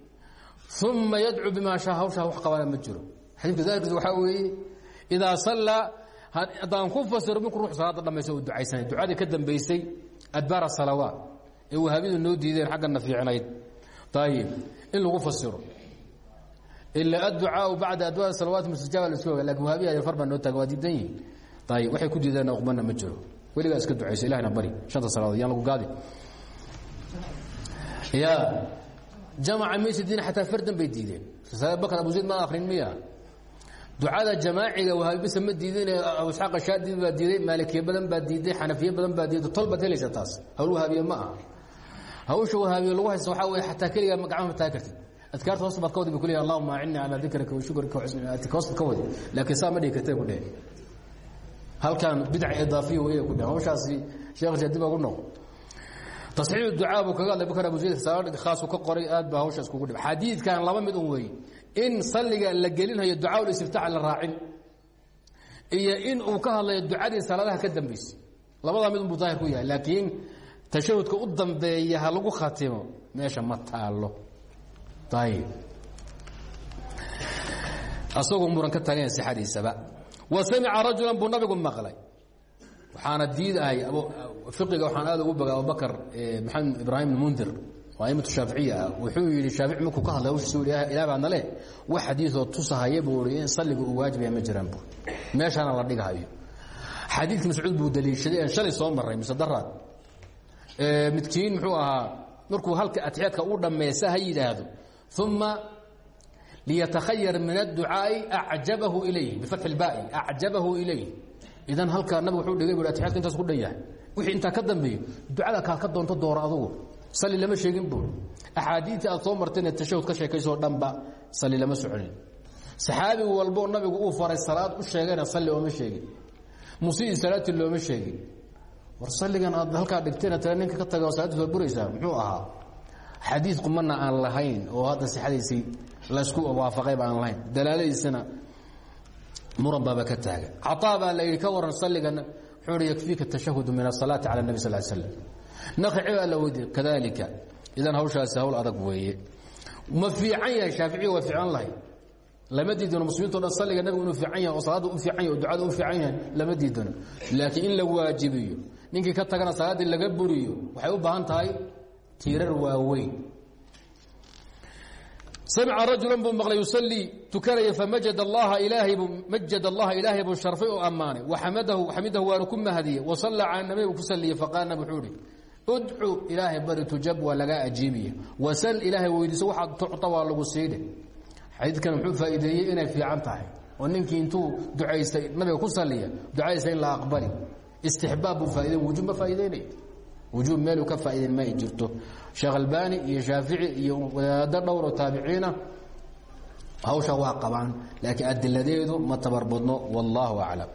uma yadcu bimaa shaa hawshaa wax qabana ma jiro xadiidka daahirkiisa waxaa weeye idaa sallaa haddaan ku fasiro minku ruux salaada dhamaysa u ducaysanay ducadii ka dambaysay adbaar salawaat ee wahaabidu noo diideen xaggana fiicnayd ayib in lagu fasiro ila adducaau bacda adbaar salawaat mustajaaba la isku oga laakiin wahaabiya far baa noo taaga waa diidan yihiin ayib waxay ku diideen uqbana ma jiro weligaa iska ducayso ilahna bari shanta salaadood yaan lagu gaadi ya jamaca maysidiin xataa fardan bay diideen risaala bakr abu zayd ma akrin miya ducada jamaaciga wahaabisa ma diidin abu isxaaq ashaadib baa diiday maalikiye badan baa diiday xanafiye badan baa diiday tol baad helaysa taas hawl wahaabiye ma aha hawsha wahaabiye lagu haysta waxaa weye xataa keligaa gacmaha ma taagi kartid adkaarta hoosta baad ka wadi bu ku leeya allahuma acinni calaa dikrika wa shukrika wa xusni cinaatika hoosta ka wadi laakiin saa ma dhihi kartee ku dheh halkan bidca idaafiya weye ku dheh hawshaasi sheekh shaadib ugu noq tasxiix ducaa buu kaga hadlay bakar abu zayd salaad khaasu ka qoray aad baa hawsha iskugu dhib. Xadiidkan laba mid un weeye. In salliga la gelinhayo ducaa istiftaax la raacin iyo in uu ka hadlayo ducadii salaadaha ka dambaysay labadaa mid unbuu daahir ku yahay laakiin tashahudka u dambeeya ha lagu khatimo meesha ma taalo ayib asagoo muran ka taaganya sixadiisaba. Wa samica rajulan buu nabigu maqlay waxaana diidahay iga waxaan aad ugu boga abubakr maxamed ibraahim mundir oo aimatu shaaficiya ah. Wuxuu yidhi shaafici markuu ka hadlay hawshiis ilaah baadna leh wax xadiioo tusahaya buu i in salliga uu waajibaya ma jiraan bu meeshaana la dhigahayo. Xadiidka mascuud buu daliishaday shalay soo maray mise daraad. Midkiin muxuu ahaa markuu halka atixyaadka u dhammaysa ha yidhaahdo uma liyatakhayar min adducaa'i acjabahu ilayh bifatxi اlbaai acjabahu ilayh idan halkaa nabig wuxuu dhigay bu atixyaadka intaas ku dhan wixii intaa ka dambeeyo ducada kaad ka doonto dooro adugu salli lama sheegin bu axaadiidtii aad martayna tashahud ka sheekaysoo dhanba salli lama soconin. Saxaabi walboo nabigu uu faray salaad u sheegayna salli ooma sheegin. Musii salaati looma sheegin. War salligan aad halkaa dhigtayna tale ninka ka taga salaaddiis waa buraysaa muxuu ahaa? Xadiid qumana aan lahayn oo hadda sixadiisii laysku waafaqayba aan lahayn. Dalaaladiisana muran baaba ka taagan caطaa baa la yidhi ka waran salligana wuxuu hi yakfiika tashahudu min asalaati cala اnabi sal slam naqci baa la weydiye kadalika idan hawshaasi hawl adag weeye. Ma fiican yahay shaaficiya waa fiican lahay. Lama diidano muslimiinto dhan salliga nabigu inuu fiican yahay oo salaadda u fiican yahay oo ducada u fiican yahay lama diidano laakiin in la waajibiyo ninkii ka tagana salaaddii laga buriyo waxay u baahan tahay tiirar waaweyn samca rajula buu maqlay yusalii tukanaya famajad allaha ilaahaybu majad allaha ilaahay buu sharfay oo ammaanay waxamadahu xamidahu waana ku mahadiyey wasallaa cala nabi buu ku saliyey faqaala nabi wuxuu ihi udcu ilaahay bari tujab waa lagaa ajiibiya wasal ilaahay weydiiso waxaad tucta waa lagu siidhe xadiidkan wuxuu faa'iideeyey inay fiican tahay oo ninkii intuu ducaystay nabiga ku saliya ducaysta in la aqbali istixbaab buu faaidey wujuub ma faa'ideynay wujuub meeluu ka faa'ideyn ma ay jirto sheekh albani iyo shaafici iyo wadaado dhowro taabiciina hawsha waa qabaan laakiin adiladeedu ma tabarbadno wallaahu aclam.